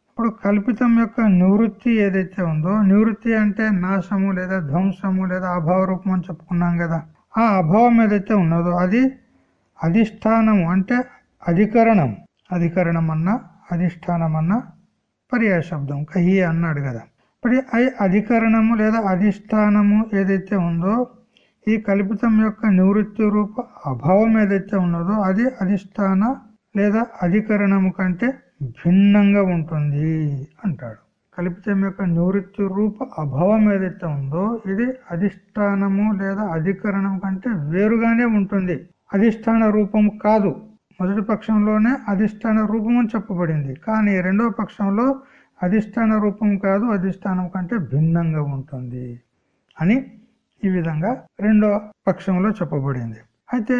ఇప్పుడు కల్పితం యొక్క నివృత్తి ఏదైతే ఉందో నివృత్తి అంటే నాశము లేదా ధ్వంసము లేదా అభావ రూపం అని చెప్పుకున్నాం కదా. ఆ అభావం ఏదైతే ఉన్నదో అది అధిష్టానము అంటే అధికరణం. అధికరణం అన్నా అధిష్టానం అన్న పర్యాయ శబ్దం కహి అన్నాడు కదా. ఇప్పుడు అవి అధికరణము లేదా అధిష్టానము ఏదైతే ఉందో ఈ కల్పితం యొక్క నివృత్తి రూప అభావం ఏదైతే ఉన్నదో అది అధిష్టాన లేదా అధికరణము కంటే భిన్నంగా ఉంటుంది అంటాడు. కల్పితం యొక్క నివృత్తి రూప అభావం ఏదైతే ఉందో ఇది అధిష్టానము లేదా అధికరణం కంటే వేరుగానే ఉంటుంది. అధిష్టాన రూపం కాదు. మొదటి పక్షంలోనే అధిష్టాన రూపం అని చెప్పబడింది. కానీ రెండవ పక్షంలో అధిష్టాన రూపం కాదు అధిష్టానం కంటే భిన్నంగా ఉంటుంది అని ఈ విధంగా రెండో పక్షంలో చెప్పబడింది. అయితే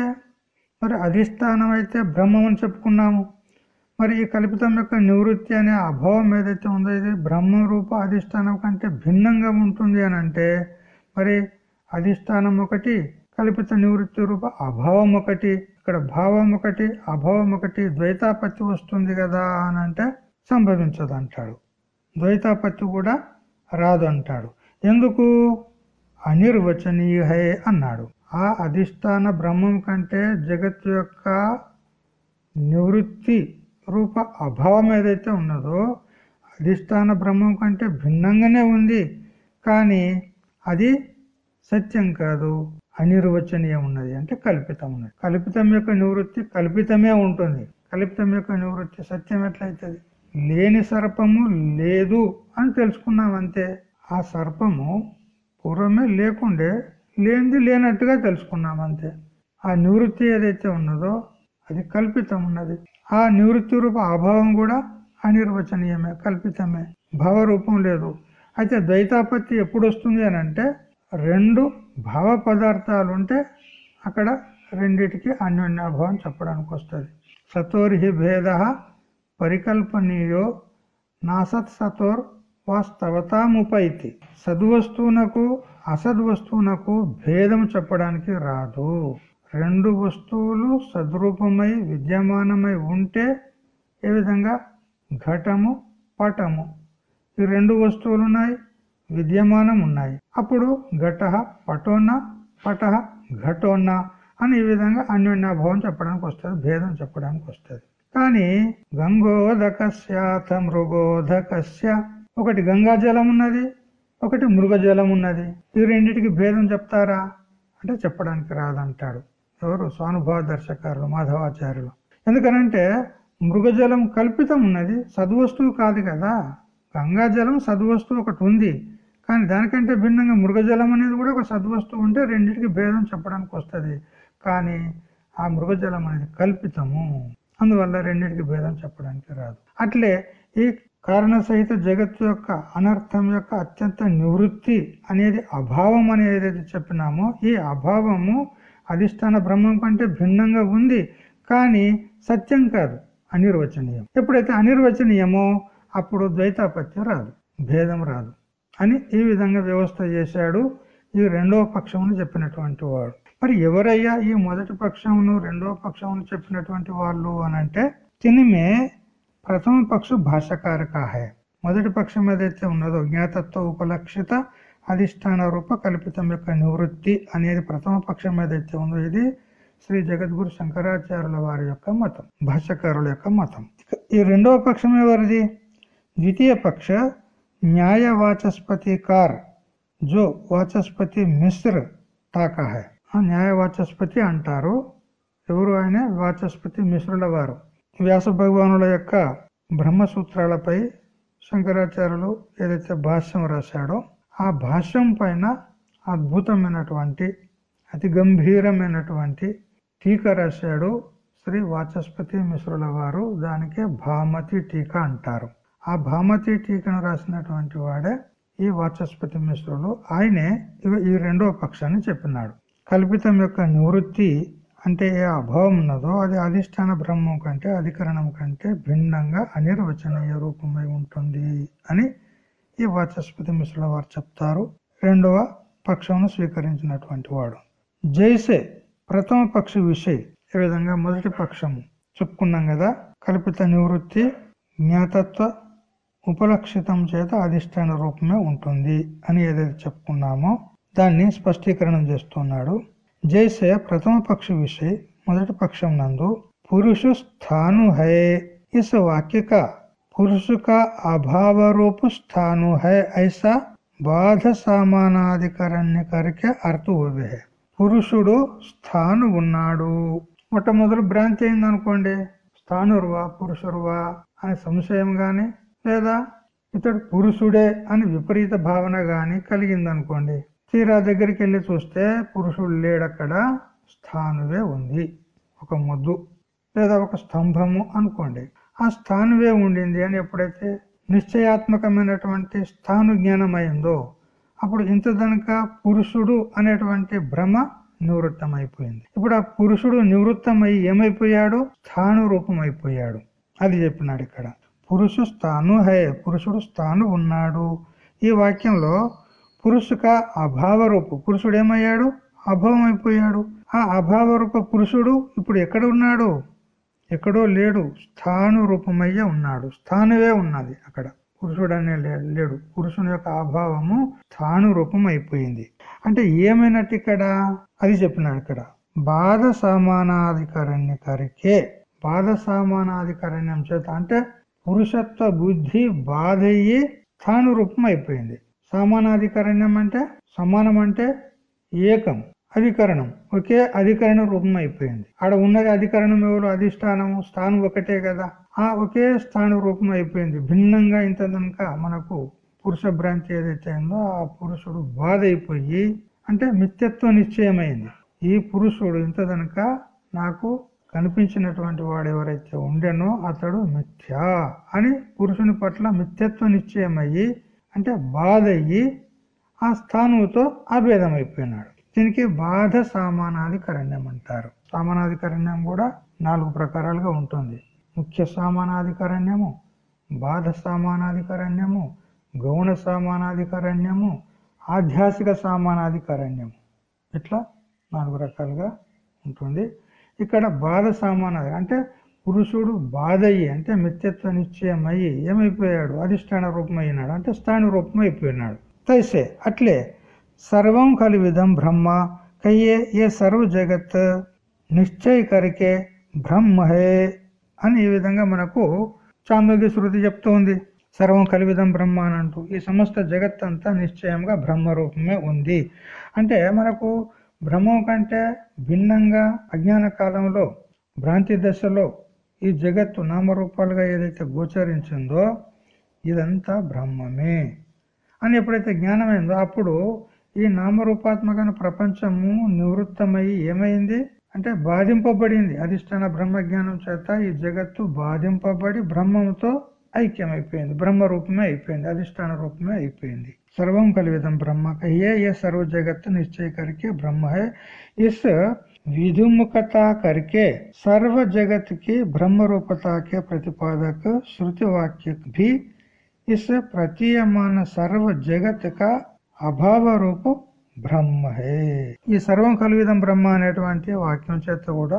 మరి అధిష్టానం అయితే బ్రహ్మం అని చెప్పుకున్నాము. మరి ఈ కల్పితం యొక్క నివృత్తి అనే అభావం ఏదైతే ఉందో ఇది బ్రహ్మ రూప అధిష్టానం కంటే భిన్నంగా ఉంటుంది అని అంటే మరి అధిష్టానం ఒకటి కల్పిత నివృత్తి రూప అభావం ఒకటి ఇక్కడ భావం ఒకటి అభావం ఒకటి ద్వైతాపత్తి వస్తుంది కదా అని అంటే సంభవించదు అంటాడు ద్వైతాపత్తి కూడా రాదు అంటాడు ఎందుకు? అనిర్వచనీయ అన్నాడు. ఆ అధిష్టాన బ్రహ్మం కంటే జగత్తు యొక్క నివృత్తి రూప అభావం ఏదైతే ఉన్నదో అధిష్టాన బ్రహ్మం కంటే భిన్నంగానే ఉంది. కానీ అది సత్యం కాదు. అనిర్వచనీయం ఉన్నది అంటే కల్పితం ఉన్నది. కల్పితం యొక్క నివృత్తి కల్పితమే ఉంటుంది. కల్పితం యొక్క నివృత్తి సత్యం ఎట్లయితుంది? లేని సర్పము లేదు అని తెలుసుకున్నాం అంతే. ఆ సర్పము పూర్వమే లేకుండే లేనిది లేనట్టుగా తెలుసుకున్నాం అంతే. ఆ నివృత్తి ఏదైతే ఉన్నదో అది కల్పితం ఉన్నది. ఆ నివృత్తి రూప అభావం కూడా అనిర్వచనీయమే కల్పితమే. భావరూపం లేదు. అయితే ద్వైతాపత్తి ఎప్పుడు వస్తుంది అని అంటే రెండు భావ పదార్థాలు ఉంటే అక్కడ రెండిటికి అన్యోన్యాభావం చెప్పడానికి వస్తుంది. సతోర్హి భేద పరికల్పనీయో నాసత్ సతోర్ వాస్తవతాముపైతి. సద్వస్తువునకు అసద్వస్తువునకు భేదం చెప్పడానికి రాదు. రెండు వస్తువులు సద్రూపమై విద్యమానమై ఉంటే ఏ విధంగా? ఘటము పటము. ఈ రెండు వస్తువులు ఉన్నాయి విద్యమానం ఉన్నాయి అప్పుడు ఘట పటోన్న పట ఘటోన్న అని ఈ విధంగా అన్యోన్యాభావం చెప్పడానికి వస్తుంది భేదం చెప్పడానికి వస్తుంది. కానీ గంగోదకస్యాథ మృగోధకస్య ఒకటి గంగా జలం ఉన్నది ఒకటి మృగజలం ఉన్నది. ఈ రెండింటికి భేదం చెప్తారా? అంటే చెప్పడానికి రాదంటాడు. ఎవరు? స్వానుభవ దర్శకారులు మాధవాచార్యులు. ఎందుకనంటే మృగజలం కల్పితం ఉన్నది సద్వస్తువు కాదు కదా. గంగా జలం సద్వస్తువు ఒకటి ఉంది. కానీ దానికంటే భిన్నంగా మృగజలం అనేది కూడా ఒక సద్వస్తువు ఉంటే రెండింటికి భేదం చెప్పడానికి వస్తుంది. కానీ ఆ మృగజలం అనేది కల్పితము. అందువల్ల రెండింటికి భేదం చెప్పడానికి రాదు. అట్లే ఈ కారణ సహిత జగత్తు యొక్క అనర్థం యొక్క అత్యంత నివృత్తి అనేది అభావం అని ఏదైతే చెప్పినామో ఈ అభావము అధిష్టాన బ్రహ్మం కంటే భిన్నంగా ఉంది. కానీ సత్యం కాదు అనిర్వచనీయం. ఎప్పుడైతే అనిర్వచనీయమో అప్పుడు ద్వైతాపత్యం రాదు భేదం రాదు అని ఈ విధంగా వ్యవస్థ చేశాడు ఈ రెండవ పక్షమును చెప్పినటువంటి వాడు. మరి ఎవరయ్యా ఈ మొదటి పక్షమును రెండవ పక్షమును చెప్పినటువంటి వాళ్ళు అని అంటే తినిమే ప్రథమ పక్షు భాషకారక హే మొదటి పక్షం ఏదైతే ఉన్నదో జ్ఞాతత్వ ఉపలక్షిత అధిష్టాన రూప కల్పితం యొక్క నివృత్తి అనేది ప్రథమ పక్షం ఏదైతే ఉందో ఇది శ్రీ జగద్గురు శంకరాచార్యుల వారి యొక్క మతం భాష్యకారుల యొక్క మతం ఈ రెండవ పక్షం ఎవరిది? ద్వితీయ పక్ష న్యాయ వాచస్పతి కార్ జో వాచస్పతి మిశ్ర టాకా హై ఆ న్యాయ వాచస్పతి అంటారు ఎవరు ఆయన? వాచస్పతి మిశ్రుల వారు వ్యాస భగవానుల యొక్క బ్రహ్మసూత్రాలపై శంకరాచార్యులు ఏదైతే భాష్యం రాశాడో ఆ భాష్యం పైన అద్భుతమైనటువంటి అతి గంభీరమైనటువంటి టీకా రాశాడు శ్రీ వాచస్పతి మిశ్రుల వారు. దానికే భామతి టీకా అంటారు. ఆ భామతి టీకను రాసినటువంటి వాడే ఈ వాచస్పతి మిశ్రులు. ఆయనే ఈ రెండవ పక్షాన్ని చెప్పినాడు. కల్పితం యొక్క నివృత్తి అంటే ఏ అభావం ఉన్నదో అది అధిష్టాన బ్రహ్మం కంటే అధికరణం కంటే భిన్నంగా అనిర్వచనీయ రూపమై ఉంటుంది అని ఈ వాచస్పతి మిశ్రుల వారు చెప్తారు. రెండవ పక్షమును స్వీకరించినటువంటి వాడు. జైసే ప్రథమ పక్ష విషయ్ ఈ విధంగా మొదటి పక్షము చెప్పుకున్నాం కదా కల్పిత నివృత్తి జ్ఞాతత్వ ఉపలక్షితం చేత అధిష్టాన రూపమే ఉంటుంది అని ఏదైతే చెప్పుకున్నామో దాన్ని స్పష్టీకరణం చేస్తున్నాడు. జైసే ప్రథమ పక్ష విషయ మొదటి పక్షం నందు పురుషు స్థాను హై ఇస్ వాక్య కా पुरुष का अभाव रूप स्थान है ऐसा బాధ సామానాధికరణ్య కరికే అర్థం హువే పురుషుడు స్థాను ఉన్నాడు మొట్టమొదటి భ్రాంతి అయింది అనుకోండి స్థానుర్వా పురుషుర్వా అనే సంశయం గాని లేదా ఇతడు పురుషుడే అని విపరీత భావన గాని కలిగింది అనుకోండి తీరా దగ్గరికి వెళ్ళి చూస్తే పురుషుడు లేడక్కడ స్థానువే ఉంది. ఒక ముద్దు లేదా ఒక స్తంభము అనుకోండి. ఆ స్థానువే ఉండింది అని ఎప్పుడైతే నిశ్చయాత్మకమైనటువంటి స్థాను జ్ఞానం అయిందో అప్పుడు ఇంత దనక పురుషుడు అనేటువంటి భ్రమ నివృత్తం అయిపోయింది ఇప్పుడు ఆ పురుషుడు నివృత్తమై ఏమైపోయాడు? స్థాను రూపం అయిపోయాడు అది చెప్పినాడు ఇక్కడ. పురుషు స్థాను హే పురుషుడు స్థాను ఉన్నాడు ఈ వాక్యంలో పురుషుక అభావ రూపు పురుషుడు ఏమయ్యాడు? అభావం అయిపోయాడు ఆ అభావ రూప పురుషుడు ఇప్పుడు ఎక్కడ ఉన్నాడు? ఎక్కడో లేడు. స్థాను రూపమయ్యే ఉన్నాడు. స్థానువే ఉన్నది అక్కడ. పురుషుడు అనే లేడు. పురుషుని యొక్క అభావము స్థాను రూపం అయిపోయింది అంటే ఏమైనట్టు ఇక్కడ? అది చెప్పినాడు ఇక్కడ. బాధ సమానాధికరణ్యకరికే బాధ సమానాధికరణ్యం చేత అంటే పురుషత్వ బుద్ధి బాధ అయ్యి స్థాను రూపం అయిపోయింది సమానాధికరణ్యం అంటే సమానం అంటే ఏకం అధికరణం. ఒకే అధికరణ రూపం అయిపోయింది ఆడ ఉన్నది అధికరణం ఎవరు? అధిష్టానము. స్థానం ఒకటే కదా. ఆ ఒకే స్థాన రూపం అయిపోయింది భిన్నంగా ఇంత కనుక మనకు పురుష భ్రాంతి ఏదైతే ఉందో ఆ పురుషుడు బాధ అయిపోయి అంటే మిత్యత్వ నిశ్చయమైంది. ఈ పురుషుడు ఇంత కనుక నాకు కనిపించినటువంటి వాడు ఎవరైతే ఉండెనో అతడు మిథ్యా అని పురుషుని పట్ల మిథ్యత్వ నిశ్చయమయ్యి అంటే బాధ అయ్యి ఆ స్థానంతో అభేదం అయిపోయినాడు దీనికి బాధ సామానాధికరణ్యం అంటారు సామానాధికరణ్యం కూడా నాలుగు ప్రకారాలుగా ఉంటుంది. ముఖ్య సామానాధికరణ్యము బాధ సామానాధికరణ్యము గౌణ సామానాధికరణ్యము ఆధ్యాసిక సామానాధికరణ్యము. ఇట్లా నాలుగు రకాలుగా ఉంటుంది. ఇక్కడ బాధ సామానాది అంటే పురుషుడు బాధ అయ్యి అంటే మిత్యత్వ నిశ్చయమై ఏమైపోయాడు? అధిష్టాన రూపమైనాడు అంటే స్థాన రూపం అయిపోయినాడు తైసే అట్లే. సర్వం కలివిధం బ్రహ్మ కయ్యే ఏ సర్వ జగత్ నిశ్చయ కరికే బ్రహ్మ హే అని ఈ విధంగా మనకు చాందోగ్య శృతి చెప్తోంది. సర్వం కలివిధం బ్రహ్మ అని అంటూ ఈ సమస్త జగత్ అంతా నిశ్చయంగా బ్రహ్మ రూపమే ఉంది. అంటే మనకు బ్రహ్మం కంటే భిన్నంగా అజ్ఞాన కాలంలో భ్రాంతి దశలో ఈ జగత్తు నామరూపాలుగా ఏదైతే గోచరించిందో ఇదంతా బ్రహ్మమే అని ఎప్పుడైతే జ్ఞానమైందో అప్పుడు ఈ నామరూపాత్మకమైన ప్రపంచము నివృత్తమై ఏమైంది అంటే బాధింపబడింది అధిష్టాన బ్రహ్మ జ్ఞానం చేత ఈ జగత్తు బాధింపబడి బ్రహ్మంతో ఐక్యమైపోయింది బ్రహ్మ రూపమే అయిపోయింది అధిష్టాన రూపమే అయిపోయింది సర్వం కలివిధం బ్రహ్మ ये ये सर्व जगत निश्चय करके ब्रह्म है इस विधुमुखता करके सर्व जगत की ब्रह्म रूपता के प्रतिपादक श्रुति वाक्य भी इस प्रतीयमान सर्व जगत का అభావ రూపు బ్రహ్మహే ఈ సర్వం కలివిదం బ్రహ్మ అనేటువంటి వాక్యం చేత కూడా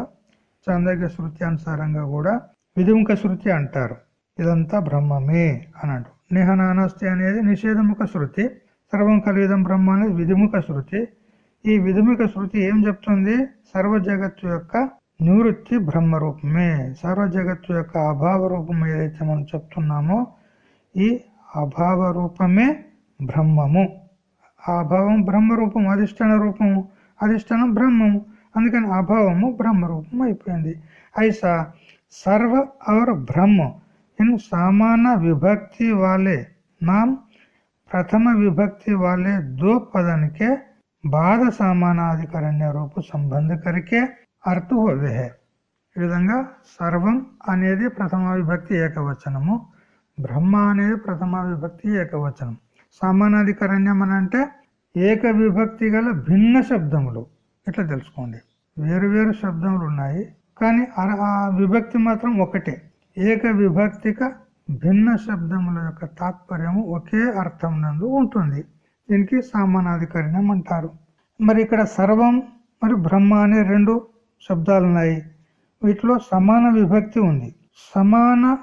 చాందగ్య శృతి అనుసారంగా కూడా విధిముఖ శృతి అంటారు ఇదంతా బ్రహ్మమే అన్నట్టు నిహనానస్తి అనేది నిషేధముఖ శృతి సర్వం కలివిదం బ్రహ్మ అనేది విధిముఖ శృతి ఈ విధిముఖ శృతి ఏం చెప్తుంది సర్వ జగత్తు యొక్క నివృత్తి బ్రహ్మ రూపమే సర్వ జగత్తు యొక్క అభావ రూపం ఏదైతే మనం చెప్తున్నామో ఈ అభావ రూపమే బ్రహ్మము ఆ అభావం బ్రహ్మరూపం అధిష్టాన రూపము అధిష్టానం బ్రహ్మము అందుకని అభావము బ్రహ్మరూపం అయిపోయింది ఐసా సర్వ और ब्रह्म इन सामान्य विभक्ति वाले नाम प्रथम विभक्ति वाले दो पदन के బాధ సామానాధికరణ్య రూపు సంబంధకరికే అర్థ హోవే ఈ విధంగా సర్వం అనేది ప్రథమ విభక్తి ఏకవచనము. బ్రహ్మ అనేది ప్రథమ విభక్తి ఏకవచనం సామానాధికరణ్యం అని అంటే ఏక విభక్తి గల భిన్న శబ్దములు. ఇట్లా తెలుసుకోండి. వేరు వేరు శబ్దములు ఉన్నాయి. కానీ ఆ విభక్తి మాత్రం ఒకటే. ఏక విభక్తిక భిన్న శబ్దముల యొక్క తాత్పర్యము ఒకే అర్థం నందు ఉంటుంది. దీనికి సామానాధికరణం అంటారు. మరి ఇక్కడ సర్వం మరి బ్రహ్మ అనే రెండు శబ్దాలు ఉన్నాయి వీటిలో సమాన విభక్తి ఉంది. సమాన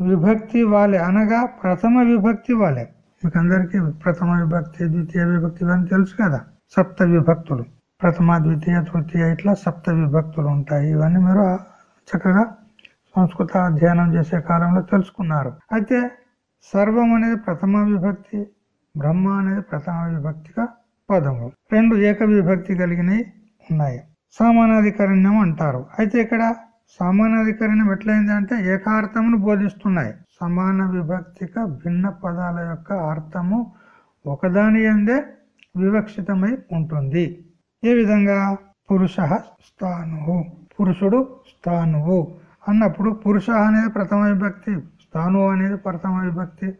విభక్తి వాళ్ళే అనగా ప్రథమ విభక్తి వాళ్ళే మీకు అందరికీ ప్రథమ విభక్తి ద్వితీయ విభక్తి అని తెలుసు కదా? సప్త విభక్తులు. ప్రథమ ద్వితీయ తృతీయ ఇట్లా సప్త విభక్తులు ఉంటాయి. ఇవన్నీ మీరు చక్కగా సంస్కృత అధ్యయనం చేసే కాలంలో తెలుసుకున్నారు. అయితే సర్వం అనేది ప్రథమ విభక్తి బ్రహ్మ అనేది ప్రథమ విభక్తిగా పదము రెండు ఏక విభక్తి కలిగినవి ఉన్నాయి. సమానాధికరణ్యం అంటారు. అయితే ఇక్కడ సమానాధికరణ్యం ఎట్లయింది అంటే ఏకార్థమును బోధిస్తున్నాయి. సమాన విభక్తిక భిన్న పదాల యొక్క అర్థము ఒకదాని అందే వివక్షితమై ఉంటుంది. ఏ విధంగా? పురుష స్థానువు. పురుషుడు స్థానువు. అన్నప్పుడు పురుష అనేది ప్రథమ విభక్తి స్థానువు అనేది ప్రథమ విభక్తి.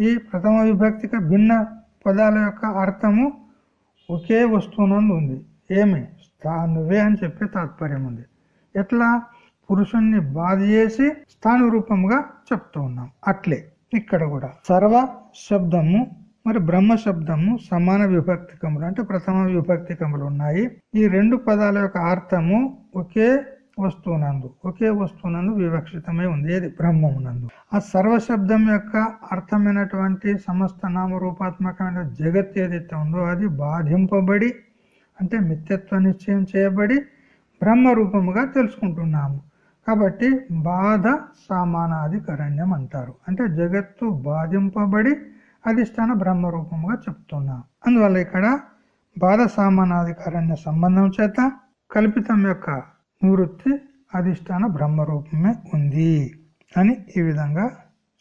ఈ ప్రథమ విభక్తిక భిన్న పదాల యొక్క అర్థము ఒకే వస్తువునందు ఉంది. ఏమి? స్థానువే అని చెప్పే తాత్పర్యం ఉంది. ఎట్లా? పురుషుణ్ణి బాధ చేసి స్థాన రూపంగా చెప్తూ ఉన్నాం. అట్లే ఇక్కడ కూడా. సర్వ శబ్దము మరి బ్రహ్మ శబ్దము సమాన విభక్తికములు అంటే ప్రథమ విభక్తికములు ఉన్నాయి. ఈ రెండు పదాల యొక్క అర్థము ఒకే వస్తువునందు. ఒకే వస్తువునందు వివక్షితమై ఉంది. ఏది? బ్రహ్మమునందు. ఆ సర్వశబ్దం యొక్క అర్థమైనటువంటి సమస్త నామ రూపాత్మకమైన జగత్ ఏదైతే ఉందో అది బాధింపబడి అంటే మిత్యత్వ నిశ్చయం చేయబడి బ్రహ్మ రూపముగా తెలుసుకుంటున్నాము. కాబట్టి బాధ సామానాధికరణ్యం అంటారు. అంటే జగత్తు బాధింపబడి అధిష్టాన బ్రహ్మ రూపముగా చెప్తున్నాం. అందువల్ల ఇక్కడ బాధ సామానాధికరణ్య సంబంధం చేత కల్పితం యొక్క నివృత్తి అధిష్టాన బ్రహ్మ రూపమే ఉంది అని ఈ విధంగా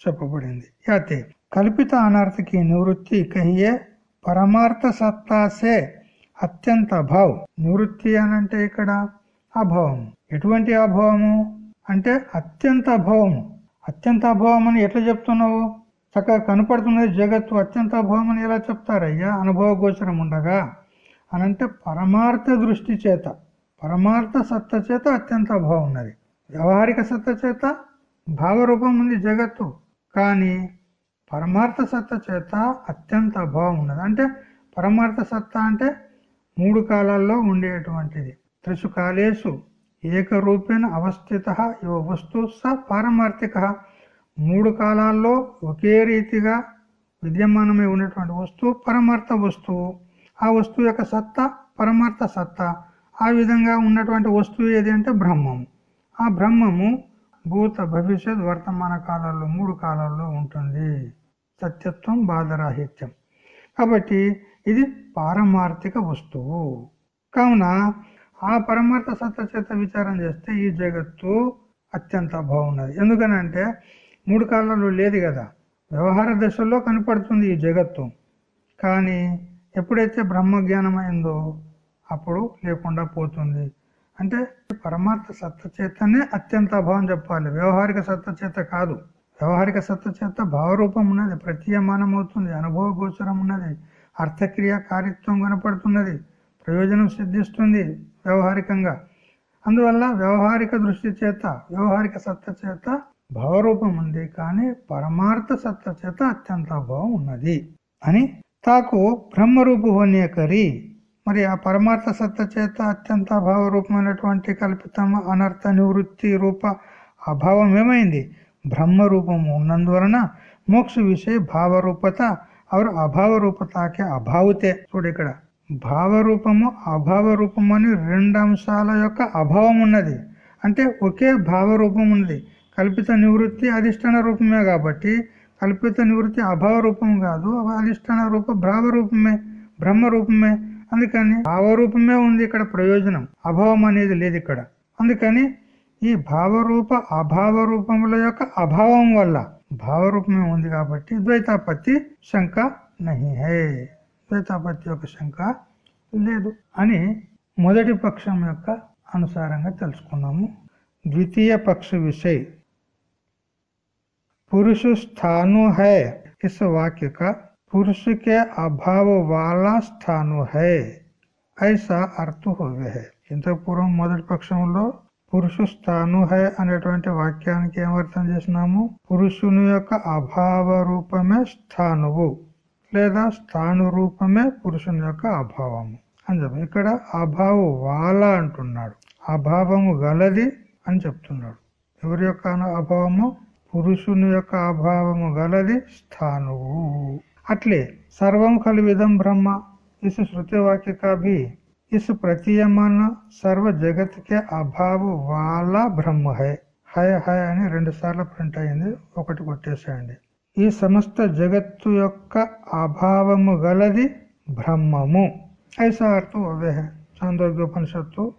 చెప్పబడింది. అయితే కల్పిత అనర్థకి నివృత్తి కహియే పరమార్థ సత్తాసే అత్యంత అభావ్. నివృత్తి అనంటే ఇక్కడ అభావము ఎటువంటి అభావము? అంటే అత్యంత అభావము అత్యంత అభావం అని ఎట్లా చెప్తున్నావు? చక్కగా కనపడుతున్నది జగత్తు అత్యంత అభావం అని ఎలా చెప్తారయ్యా? అనుభవ గోచరం ఉండగా. అనంటే పరమార్థ దృష్టి చేత. పరమార్థ సత్త చేత అత్యంత అభావం ఉన్నది వ్యవహారిక సత్త చేత భావరూపం ఉంది జగత్తు. కానీ పరమార్థ సత్త చేత అత్యంత అభావం ఉన్నది అంటే పరమార్థ సత్త అంటే మూడు కాలాల్లో ఉండేటువంటిది. త్రిషు కాలేషు ఏకరూపేణ అవస్థిత ఇవ వస్తు స పారమార్థిక. మూడు కాలాల్లో ఒకే రీతిగా విద్యమానమై ఉన్నటువంటి వస్తువు పరమార్థ వస్తువు. ఆ వస్తువు యొక్క సత్తా పరమార్థ సత్తా. ఆ విధంగా ఉన్నటువంటి వస్తువు ఏది అంటే బ్రహ్మము. ఆ బ్రహ్మము భూత భవిష్యత్ వర్తమాన కాలాల్లో మూడు కాలాల్లో ఉంటుంది. సత్యత్వం బాధరాహిత్యం. కాబట్టి ఇది పారమార్థిక వస్తువు. కావున ఆ పరమార్థ సత్యచేత విచారం చేస్తే ఈ జగత్తు అత్యంత బాగున్నది. ఎందుకనంటే మూడు కాలాల్లో లేదు కదా. వ్యవహార దశల్లో కనపడుతుంది ఈ జగత్తు. కానీ ఎప్పుడైతే బ్రహ్మజ్ఞానం అయిందో అప్పుడు లేకుండా పోతుంది. అంటే పరమార్థ సత్తచేతనే అత్యంత అభావం చెప్పాలి. వ్యవహారిక సత్తచేత కాదు. వ్యవహారిక సత్తచేత భావరూపం ఉన్నది ప్రతీయమానం అవుతుంది అనుభవ గోచరం ఉన్నది అర్థక్రియ కార్యత్వం కనపడుతున్నది ప్రయోజనం సిద్ధిస్తుంది వ్యవహారికంగా. అందువల్ల వ్యవహారిక దృష్టి చేత వ్యవహారిక సత్త చేత భావరూపం ఉంది కానీ పరమార్థ సత్త చేత అత్యంత భావం ఉన్నది అని తాకు బ్రహ్మరూపు హోన్యకరి మరి ఆ పరమార్థ సత్త చేత అత్యంత భావరూపమైనటువంటి కల్పితం అనర్థ నివృత్తి రూప అభావం ఏమైంది? బ్రహ్మ రూపము ఉన్నందువలన మోక్ష విషయ భావరూపత అవరు అభావ రూపతాకే అభావుతే. చూడు ఇక్కడ. భావరూపము అభావ రూపము అని రెండు అంశాల యొక్క అభావం ఉన్నది. అంటే ఒకే భావరూపం ఉన్నది. కల్పిత నివృత్తి అధిష్టాన రూపమే కాబట్టి కల్పిత నివృత్తి అభావ రూపం కాదు అధిష్టాన రూప భావ రూపమే బ్రహ్మ రూపమే అందుకని భావరూపమే ఉంది ఇక్కడ ప్రయోజనం. అభావం అనేది లేదు ఇక్కడ. అందుకని ఈ భావరూప అభావ రూపముల యొక్క అభావం వల్ల భావరూపమే ఉంది కాబట్టి ద్వైతాపత్తి శంక నహి. హే ద్వైతాపత్తి యొక్క శంక లేదు అని మొదటి పక్షం యొక్క అనుసారంగా తెలుసుకున్నాము. ద్వితీయ పక్ష విషయ పురుషు స్థాను హై ఇస్ వాక్యక पुरुष के अभाव वाला स्थानु है ऐसा अर्थ हो गया है ఇంతకు పూర్వం మొదటి పక్షంలో పురుషు స్థాను హై అనేటువంటి వాక్యానికి ఏమర్థం చేసినాము పురుషుని యొక్క అభావ రూపమే స్థానువు లేదా స్థాను రూపమే పురుషుని యొక్క అభావము అని చెప్పి ఇక్కడ అభావ వాల అంటున్నాడు అభావము గలది అని చెప్తున్నాడు ఎవరి యొక్క అభావము పురుషుని యొక్క అభావము గలది స్థానువు అట్లే సర్వం కలివిధం బ్రహ్మ. ఇసు శృతివాక్యక భీ ఇసు ప్రతీయమాన సర్వ జగత్కే అభావ వాళ్ళ బ్రహ్మ హై హయ హయ అని రెండు సార్లు ప్రింట్ అయింది ఒకటి కొట్టేసేయండి. ఈ సమస్త జగత్తు యొక్క అభావము గలది బ్రహ్మము. ఐసా అర్థం అవే. చాందోగ్యోపనిషత్తు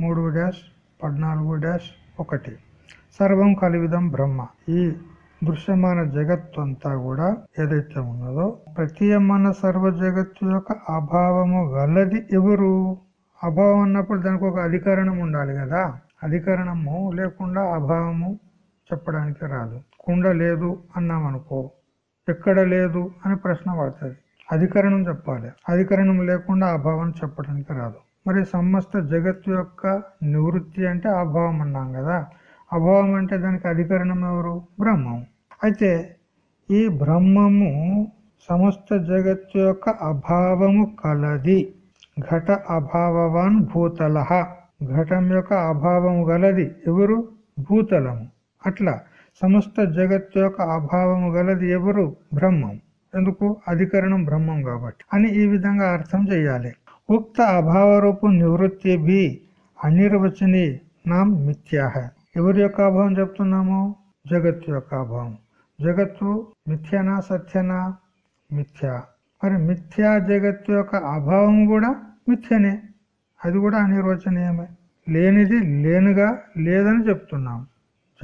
మూడు డ్యాష్ పద్నాలుగు డ్యాష్ ఒకటి. సర్వం కలివిధం బ్రహ్మ. ఈ దృశ్యమాన జగత్తు అంతా కూడా ఏదైతే ఉన్నదో ప్రతీయమాన సర్వ జగత్తు యొక్క అభావము గలది ఎవరు? అభావం అన్నప్పుడు దానికి ఒక అధికరణం ఉండాలి కదా. అధికరణము లేకుండా అభావము చెప్పడానికి రాదు. కుండ లేదు అన్నాం అనుకో ఎక్కడ లేదు అని ప్రశ్న పడుతుంది. అధికరణం చెప్పాలి. అధికరణం లేకుండా అభావం చెప్పడానికి రాదు. మరి సమస్త జగత్తు యొక్క నివృత్తి అంటే అభావం అన్నాం కదా. అభావం అంటే దానికి అధికరణం ఎవరు? బ్రహ్మం. అయితే ఈ బ్రహ్మము సమస్త జగత్తు యొక్క అభావము కలది. ఘట అభావవాన్ భూతల ఘటం యొక్క అభావము గలది ఎవరు? భూతలము. అట్లా సమస్త జగత్తు యొక్క అభావము గలది ఎవరు? బ్రహ్మం. ఎందుకు? అధికరణం బ్రహ్మం కాబట్టి. అని ఈ విధంగా అర్థం చేయాలి. ఉక్త అభావ రూపు నివృత్తి బి అనిర్వచని నాం మిథ్యాహ. ఎవరి యొక్క అభావం చెప్తున్నాము? జగత్తు యొక్క అభావం. జగత్తు మిథ్యనా సత్యనా? మిథ్య. మరి మిథ్యా జగత్తు యొక్క అభావం కూడా మిథ్యనే. అది కూడా అనిర్వచనీయమే. లేనిది లేనుగా లేదని చెప్తున్నాం.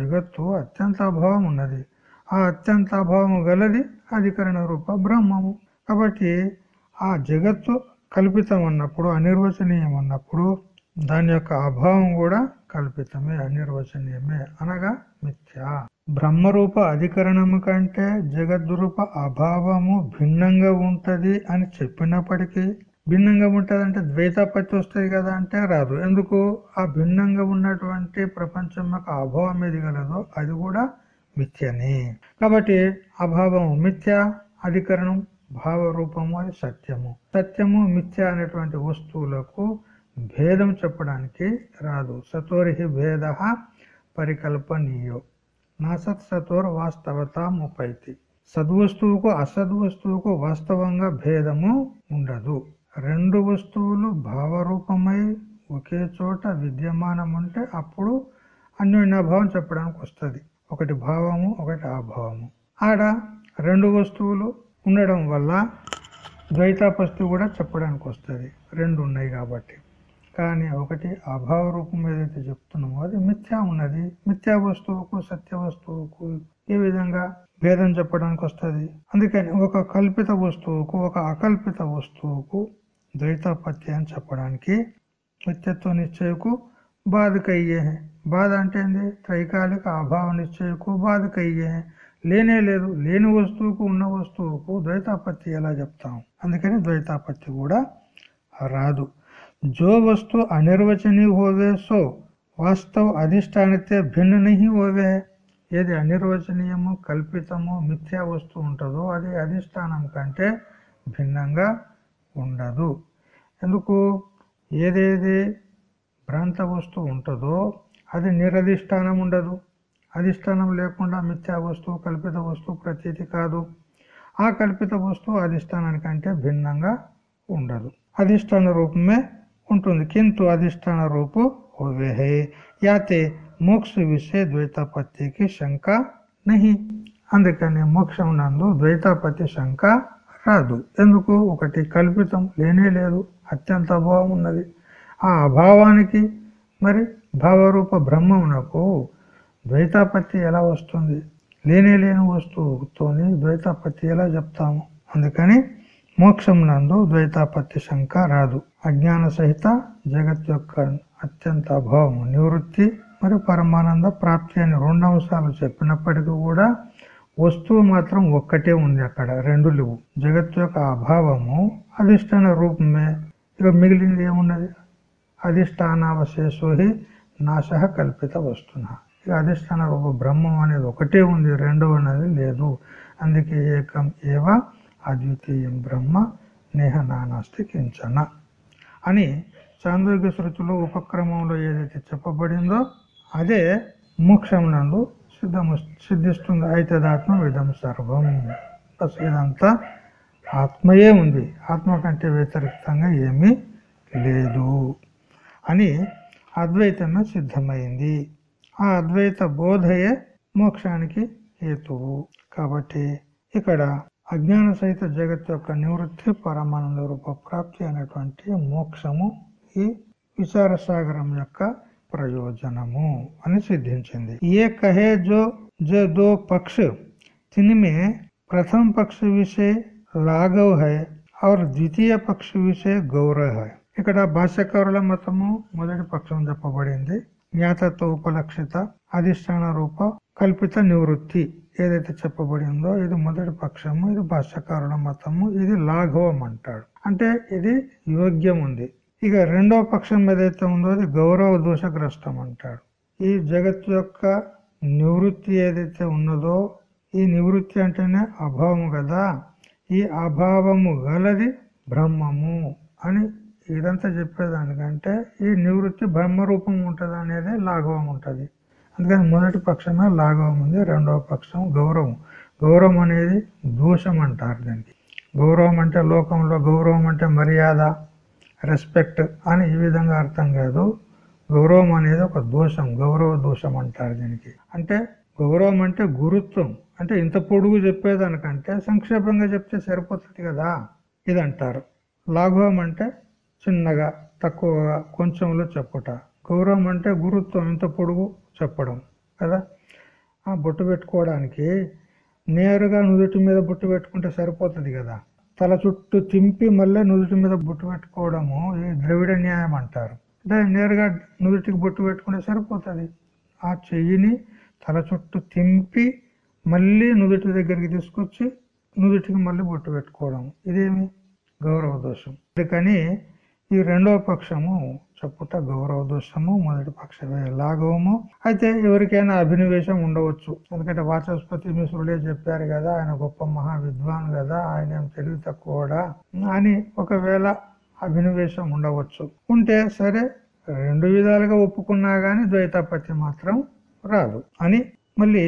జగత్తు అత్యంత అభావం ఉన్నది. ఆ అత్యంత అభావం గలది అధికరణ రూప బ్రహ్మము. కాబట్టి ఆ జగత్తు కల్పితం అన్నప్పుడు అనిర్వచనీయం అన్నప్పుడు దాని యొక్క అభావం కూడా కల్పితమే అనిర్వచనీయమే అనగా మిథ్యా. బ్రహ్మరూప అధికరణము కంటే జగద్రూప అభావము భిన్నంగా ఉంటది అని చెప్పినప్పటికీ భిన్నంగా ఉంటుంది అంటే ద్వైతాపత్తి వస్తుంది కదా అంటే రాదు. ఎందుకు? ఆ భిన్నంగా ఉన్నటువంటి ప్రపంచం యొక్క అభావం ఏది గలదో అది కూడా మిథ్యనే. కాబట్టి అభావము మిథ్య అధికరణం భావరూపము అది సత్యము. సత్యము మిథ్య అనేటువంటి వస్తువులకు భేదం చెప్పడానికి రాదు. సతోరిహి భేద పరికల్పనీయో. నా సత్ వాస్తవత ముపైతి. సద్వస్తువుకు అసద్వస్తువుకు వాస్తవంగా భేదము ఉండదు. రెండు వస్తువులు భావరూపమై ఒకే చోట విద్యమానం ఉంటే అప్పుడు అన్యోన్యభావం చెప్పడానికి వస్తుంది. ఒకటి భావము ఒకటి అభావము. ఆడ రెండు వస్తువులు ఉండడం వల్ల ద్వైతాపస్తి కూడా చెప్పడానికి వస్తుంది. రెండు ఉన్నాయి కాబట్టి. కానీ ఒకటి అభావ రూపం ఏదైతే చెప్తున్నామో అది మిథ్యా ఉన్నది. మిథ్యా వస్తువుకు సత్య వస్తువుకు ఏ విధంగా భేదం చెప్పడానికి వస్తుంది? అందుకని ఒక కల్పిత వస్తువుకు ఒక అకల్పిత వస్తువుకు ద్వైతాపత్తి అని చెప్పడానికి నిత్యత్వ నిశ్చయకు బాధకయ్యే. బాధ అంటే ఏంది? త్రైకాలిక అభావ నిశ్చయకు బాధకయ్యే. లేనే లేదు. లేని వస్తువుకు ఉన్న వస్తువుకు ద్వైతాపత్తి ఎలా చెప్తాం? అందుకని ద్వైతాపత్తి కూడా రాదు. जो वस्तु अनिर्वचनीय होवे सो వాస్తవ అధిష్టానితే భిన్న నహి ఓవే ఏది అనిర్వచనీయము కల్పితము మిథ్యా వస్తువు ఉంటుందో అది అధిష్టానం కంటే భిన్నంగా ఉండదు ఎందుకు ఏదేది భ్రాంత వస్తువు ఉంటుందో అది నిరధిష్టానం ఉండదు అధిష్టానం లేకుండా మిథ్యా వస్తువు కల్పిత వస్తువు ప్రతీతి కాదు ఆ కల్పిత వస్తువు అధిష్టానానికంటే భిన్నంగా ఉండదు అధిష్టాన రూపమే ఉంటుంది. కింటు అధిష్టాన రూపు హోవే యాతే మోక్ష విషయ ద్వైతాపత్తికి శంక నహి. అందుకని మోక్షం నందు ద్వైతాపత్తి శంక రాదు. ఎందుకు? ఒకటి కల్పితం లేనే లేదు. అత్యంత అభావం ఉన్నది. ఆ అభావానికి మరి భావరూప బ్రహ్మమునకు ద్వైతాపత్తి ఎలా వస్తుంది? లేనే లేని వస్తువుతోని ద్వైతాపత్తి ఎలా చెప్తాము? అందుకని మోక్షం నందు ద్వైతాపత్తి శంక రాదు. అజ్ఞాన సహిత జగత్ యొక్క అత్యంత అభావము నివృత్తి మరియు పరమానంద ప్రాప్తి అని రెండు అంశాలు చెప్పినప్పటికీ కూడా వస్తువు మాత్రం ఒక్కటే ఉంది అక్కడ రెండు లేవు. జగత్ యొక్క అభావము అధిష్టాన రూపమే. ఇక మిగిలింది ఏమున్నది? అధిష్టానావశేషోహి నాశ కల్పిత వస్తున్న ఇక అధిష్టాన రూప బ్రహ్మం అనేది ఒకటే ఉంది రెండవ అనేది లేదు. అందుకే ఏకం ఏవ అద్వితీయం బ్రహ్మ నేహ నానాస్తి కించన. అని చాంద్రోగ్య శృతిలో ఉపక్రమంలో ఏదైతే చెప్పబడిందో అదే మోక్షం నందు సిద్ధము సిద్ధిస్తుంది. అయితే ఆత్మ విధం సర్వం. బస్ ఇదంతా ఆత్మయే ఉంది. ఆత్మ కంటే వ్యతిరేక్తంగా ఏమీ లేదు అని అద్వైతమే సిద్ధమైంది. ఆ అద్వైత బోధయే మోక్షానికి హేతువు. కాబట్టి ఇక్కడ అజ్ఞాన సహిత జగత్ యొక్క నివృత్తి పరమానంద రూప ప్రాప్తి అనేటువంటి మోక్షము ఈ విచార సాగరం యొక్క ప్రయోజనము అని సిద్ధించింది. ఏ కహే జో జో దో పక్ష తినిమే ప్రథమ పక్ష విషయ లాఘవ్ హై ఆర్ ద్వితీయ పక్ష విషయ గౌరవ హై. ఇక్కడ భాష్యకారుల మతము మొదటి పక్షం చెప్పబడింది. జ్ఞాతత్వ ఉపలక్షిత అధిష్టాన రూప కల్పిత నివృత్తి. ఏదైతే చెప్పబడిందో ఇది మొదటి పక్షము ఇది భాష్యకారుల మతము ఇది లాఘవం అంటాడు. అంటే ఇది యోగ్యం ఉంది. ఇక రెండవ పక్షం ఏదైతే ఉందో అది గౌరవ దోషగ్రస్తం అంటాడు. ఈ జగత్తు యొక్క నివృత్తి ఏదైతే ఉన్నదో ఈ నివృత్తి అంటేనే అభావము కదా. ఈ అభావము గలది బ్రహ్మము అని ఇదంతా చెప్పేదానికంటే ఈ నివృత్తి బ్రహ్మరూపం ఉంటుంది అనేది లాఘవం ఉంటుంది. అందుకని మొదటి పక్షమే లాఘవం ఉంది రెండవ పక్షం గౌరవం. గౌరవం అనేది దోషం అంటారు దానికి. గౌరవం అంటే లోకంలో గౌరవం అంటే మర్యాద రెస్పెక్ట్ అని ఈ విధంగా అర్థం కాదు. గౌరవం అనేది ఒక దోషం గౌరవ దోషం అంటారు దీనికి. అంటే గౌరవం అంటే గురుత్వం. అంటే ఇంత పొడుగు చెప్పేదానికంటే సంక్షేపంగా చెప్తే సరిపోతుంది కదా ఇది అంటారు లాఘవం అంటే చిన్నగా తక్కువగా కొంచెంలో చెప్పుట. గౌరవం అంటే గురుత్వం ఇంత పొడుగు చెప్పడం కదా? ఆ బొట్టు పెట్టుకోవడానికి నేరుగా నుదుటి మీద బొట్టు పెట్టుకుంటే సరిపోతుంది కదా? తల చుట్టూ తింపి మళ్ళీ నుదుటి మీద బొట్టు పెట్టుకోవడము ఈ ద్రవిడ న్యాయం అంటారు. అంటే నేరుగా నుదుటికి బొట్టు పెట్టుకుంటే సరిపోతుంది. ఆ చెయ్యిని తల చుట్టూ తింపి మళ్ళీ నుదుటి దగ్గరికి తీసుకొచ్చి నుదుటికి మళ్ళీ బొట్టు పెట్టుకోవడం. ఇదేమి? గౌరవ దోషం. అందుకని ఈ రెండవ పక్షము చెప్పుట గౌరవ దోషము మొదటి పక్షమే లాఘవము. అయితే ఎవరికైనా అభినవేశం ఉండవచ్చు. ఎందుకంటే వాచస్పతి మిశ్రులే చెప్పారు కదా ఆయన గొప్ప మహా విద్వాన్ కదా ఆయన ఏం తెలివి తక్కువడా అని ఒకవేళ అభినవేశం ఉండవచ్చు. ఉంటే సరే రెండు విధాలుగా ఒప్పుకున్నా గాని ద్వైతాపత్తి మాత్రం రాదు అని మళ్ళీ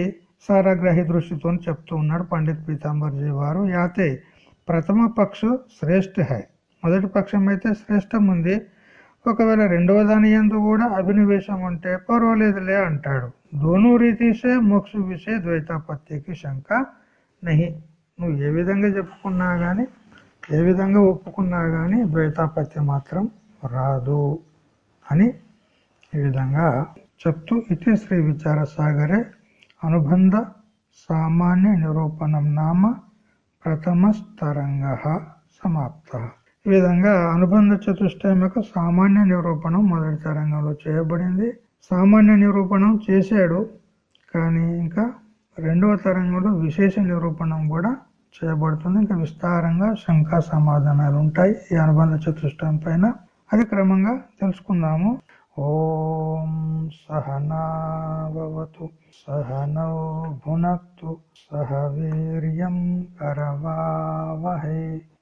సారాగ్రహి దృష్టితో చెప్తూ ఉన్నాడు పండిత్ పీతాంబర్జీ వారు. యాతే ప్రథమ పక్ష శ్రేష్ఠ హై. మొదటి పక్షం అయితే శ్రేష్టం ఉంది ఒకవేళ రెండవ దాని ఎందు కూడా అభినవేశం ఉంటే పర్వాలేదులే అంటాడు. దోనూ రీతిసే మోక్ష విషయ ద్వైతాపత్తికి శంక నహి. నువ్వు ఏ విధంగా చెప్పుకున్నా కానీ ఏ విధంగా ఒప్పుకున్నా కానీ ద్వైతాపత్తి మాత్రం రాదు అని ఈ విధంగా చెప్తూ ఇది శ్రీ విచార సాగరే అనుబంధ సామాన్య నిరూపణం నామ ప్రథమ స్తరంగ సమాప్త. ఈ విధంగా అనుబంధ చతుష్టయం యొక్క సామాన్య నిరూపణం మొదటి తరంగంలో చేయబడింది. సామాన్య నిరూపణం చేశాడు కానీ ఇంకా రెండవ తరంగంలో విశేష నిరూపణం కూడా చేయబడుతుంది. ఇంకా విస్తారంగా శంకా సమాధానాలు ఉంటాయి ఈ అనుబంధ చతుష్టయం పైన. అది క్రమంగా తెలుసుకుందాము. ఓం సహనావతు సహనౌ భునక్తు సహ వీర్యం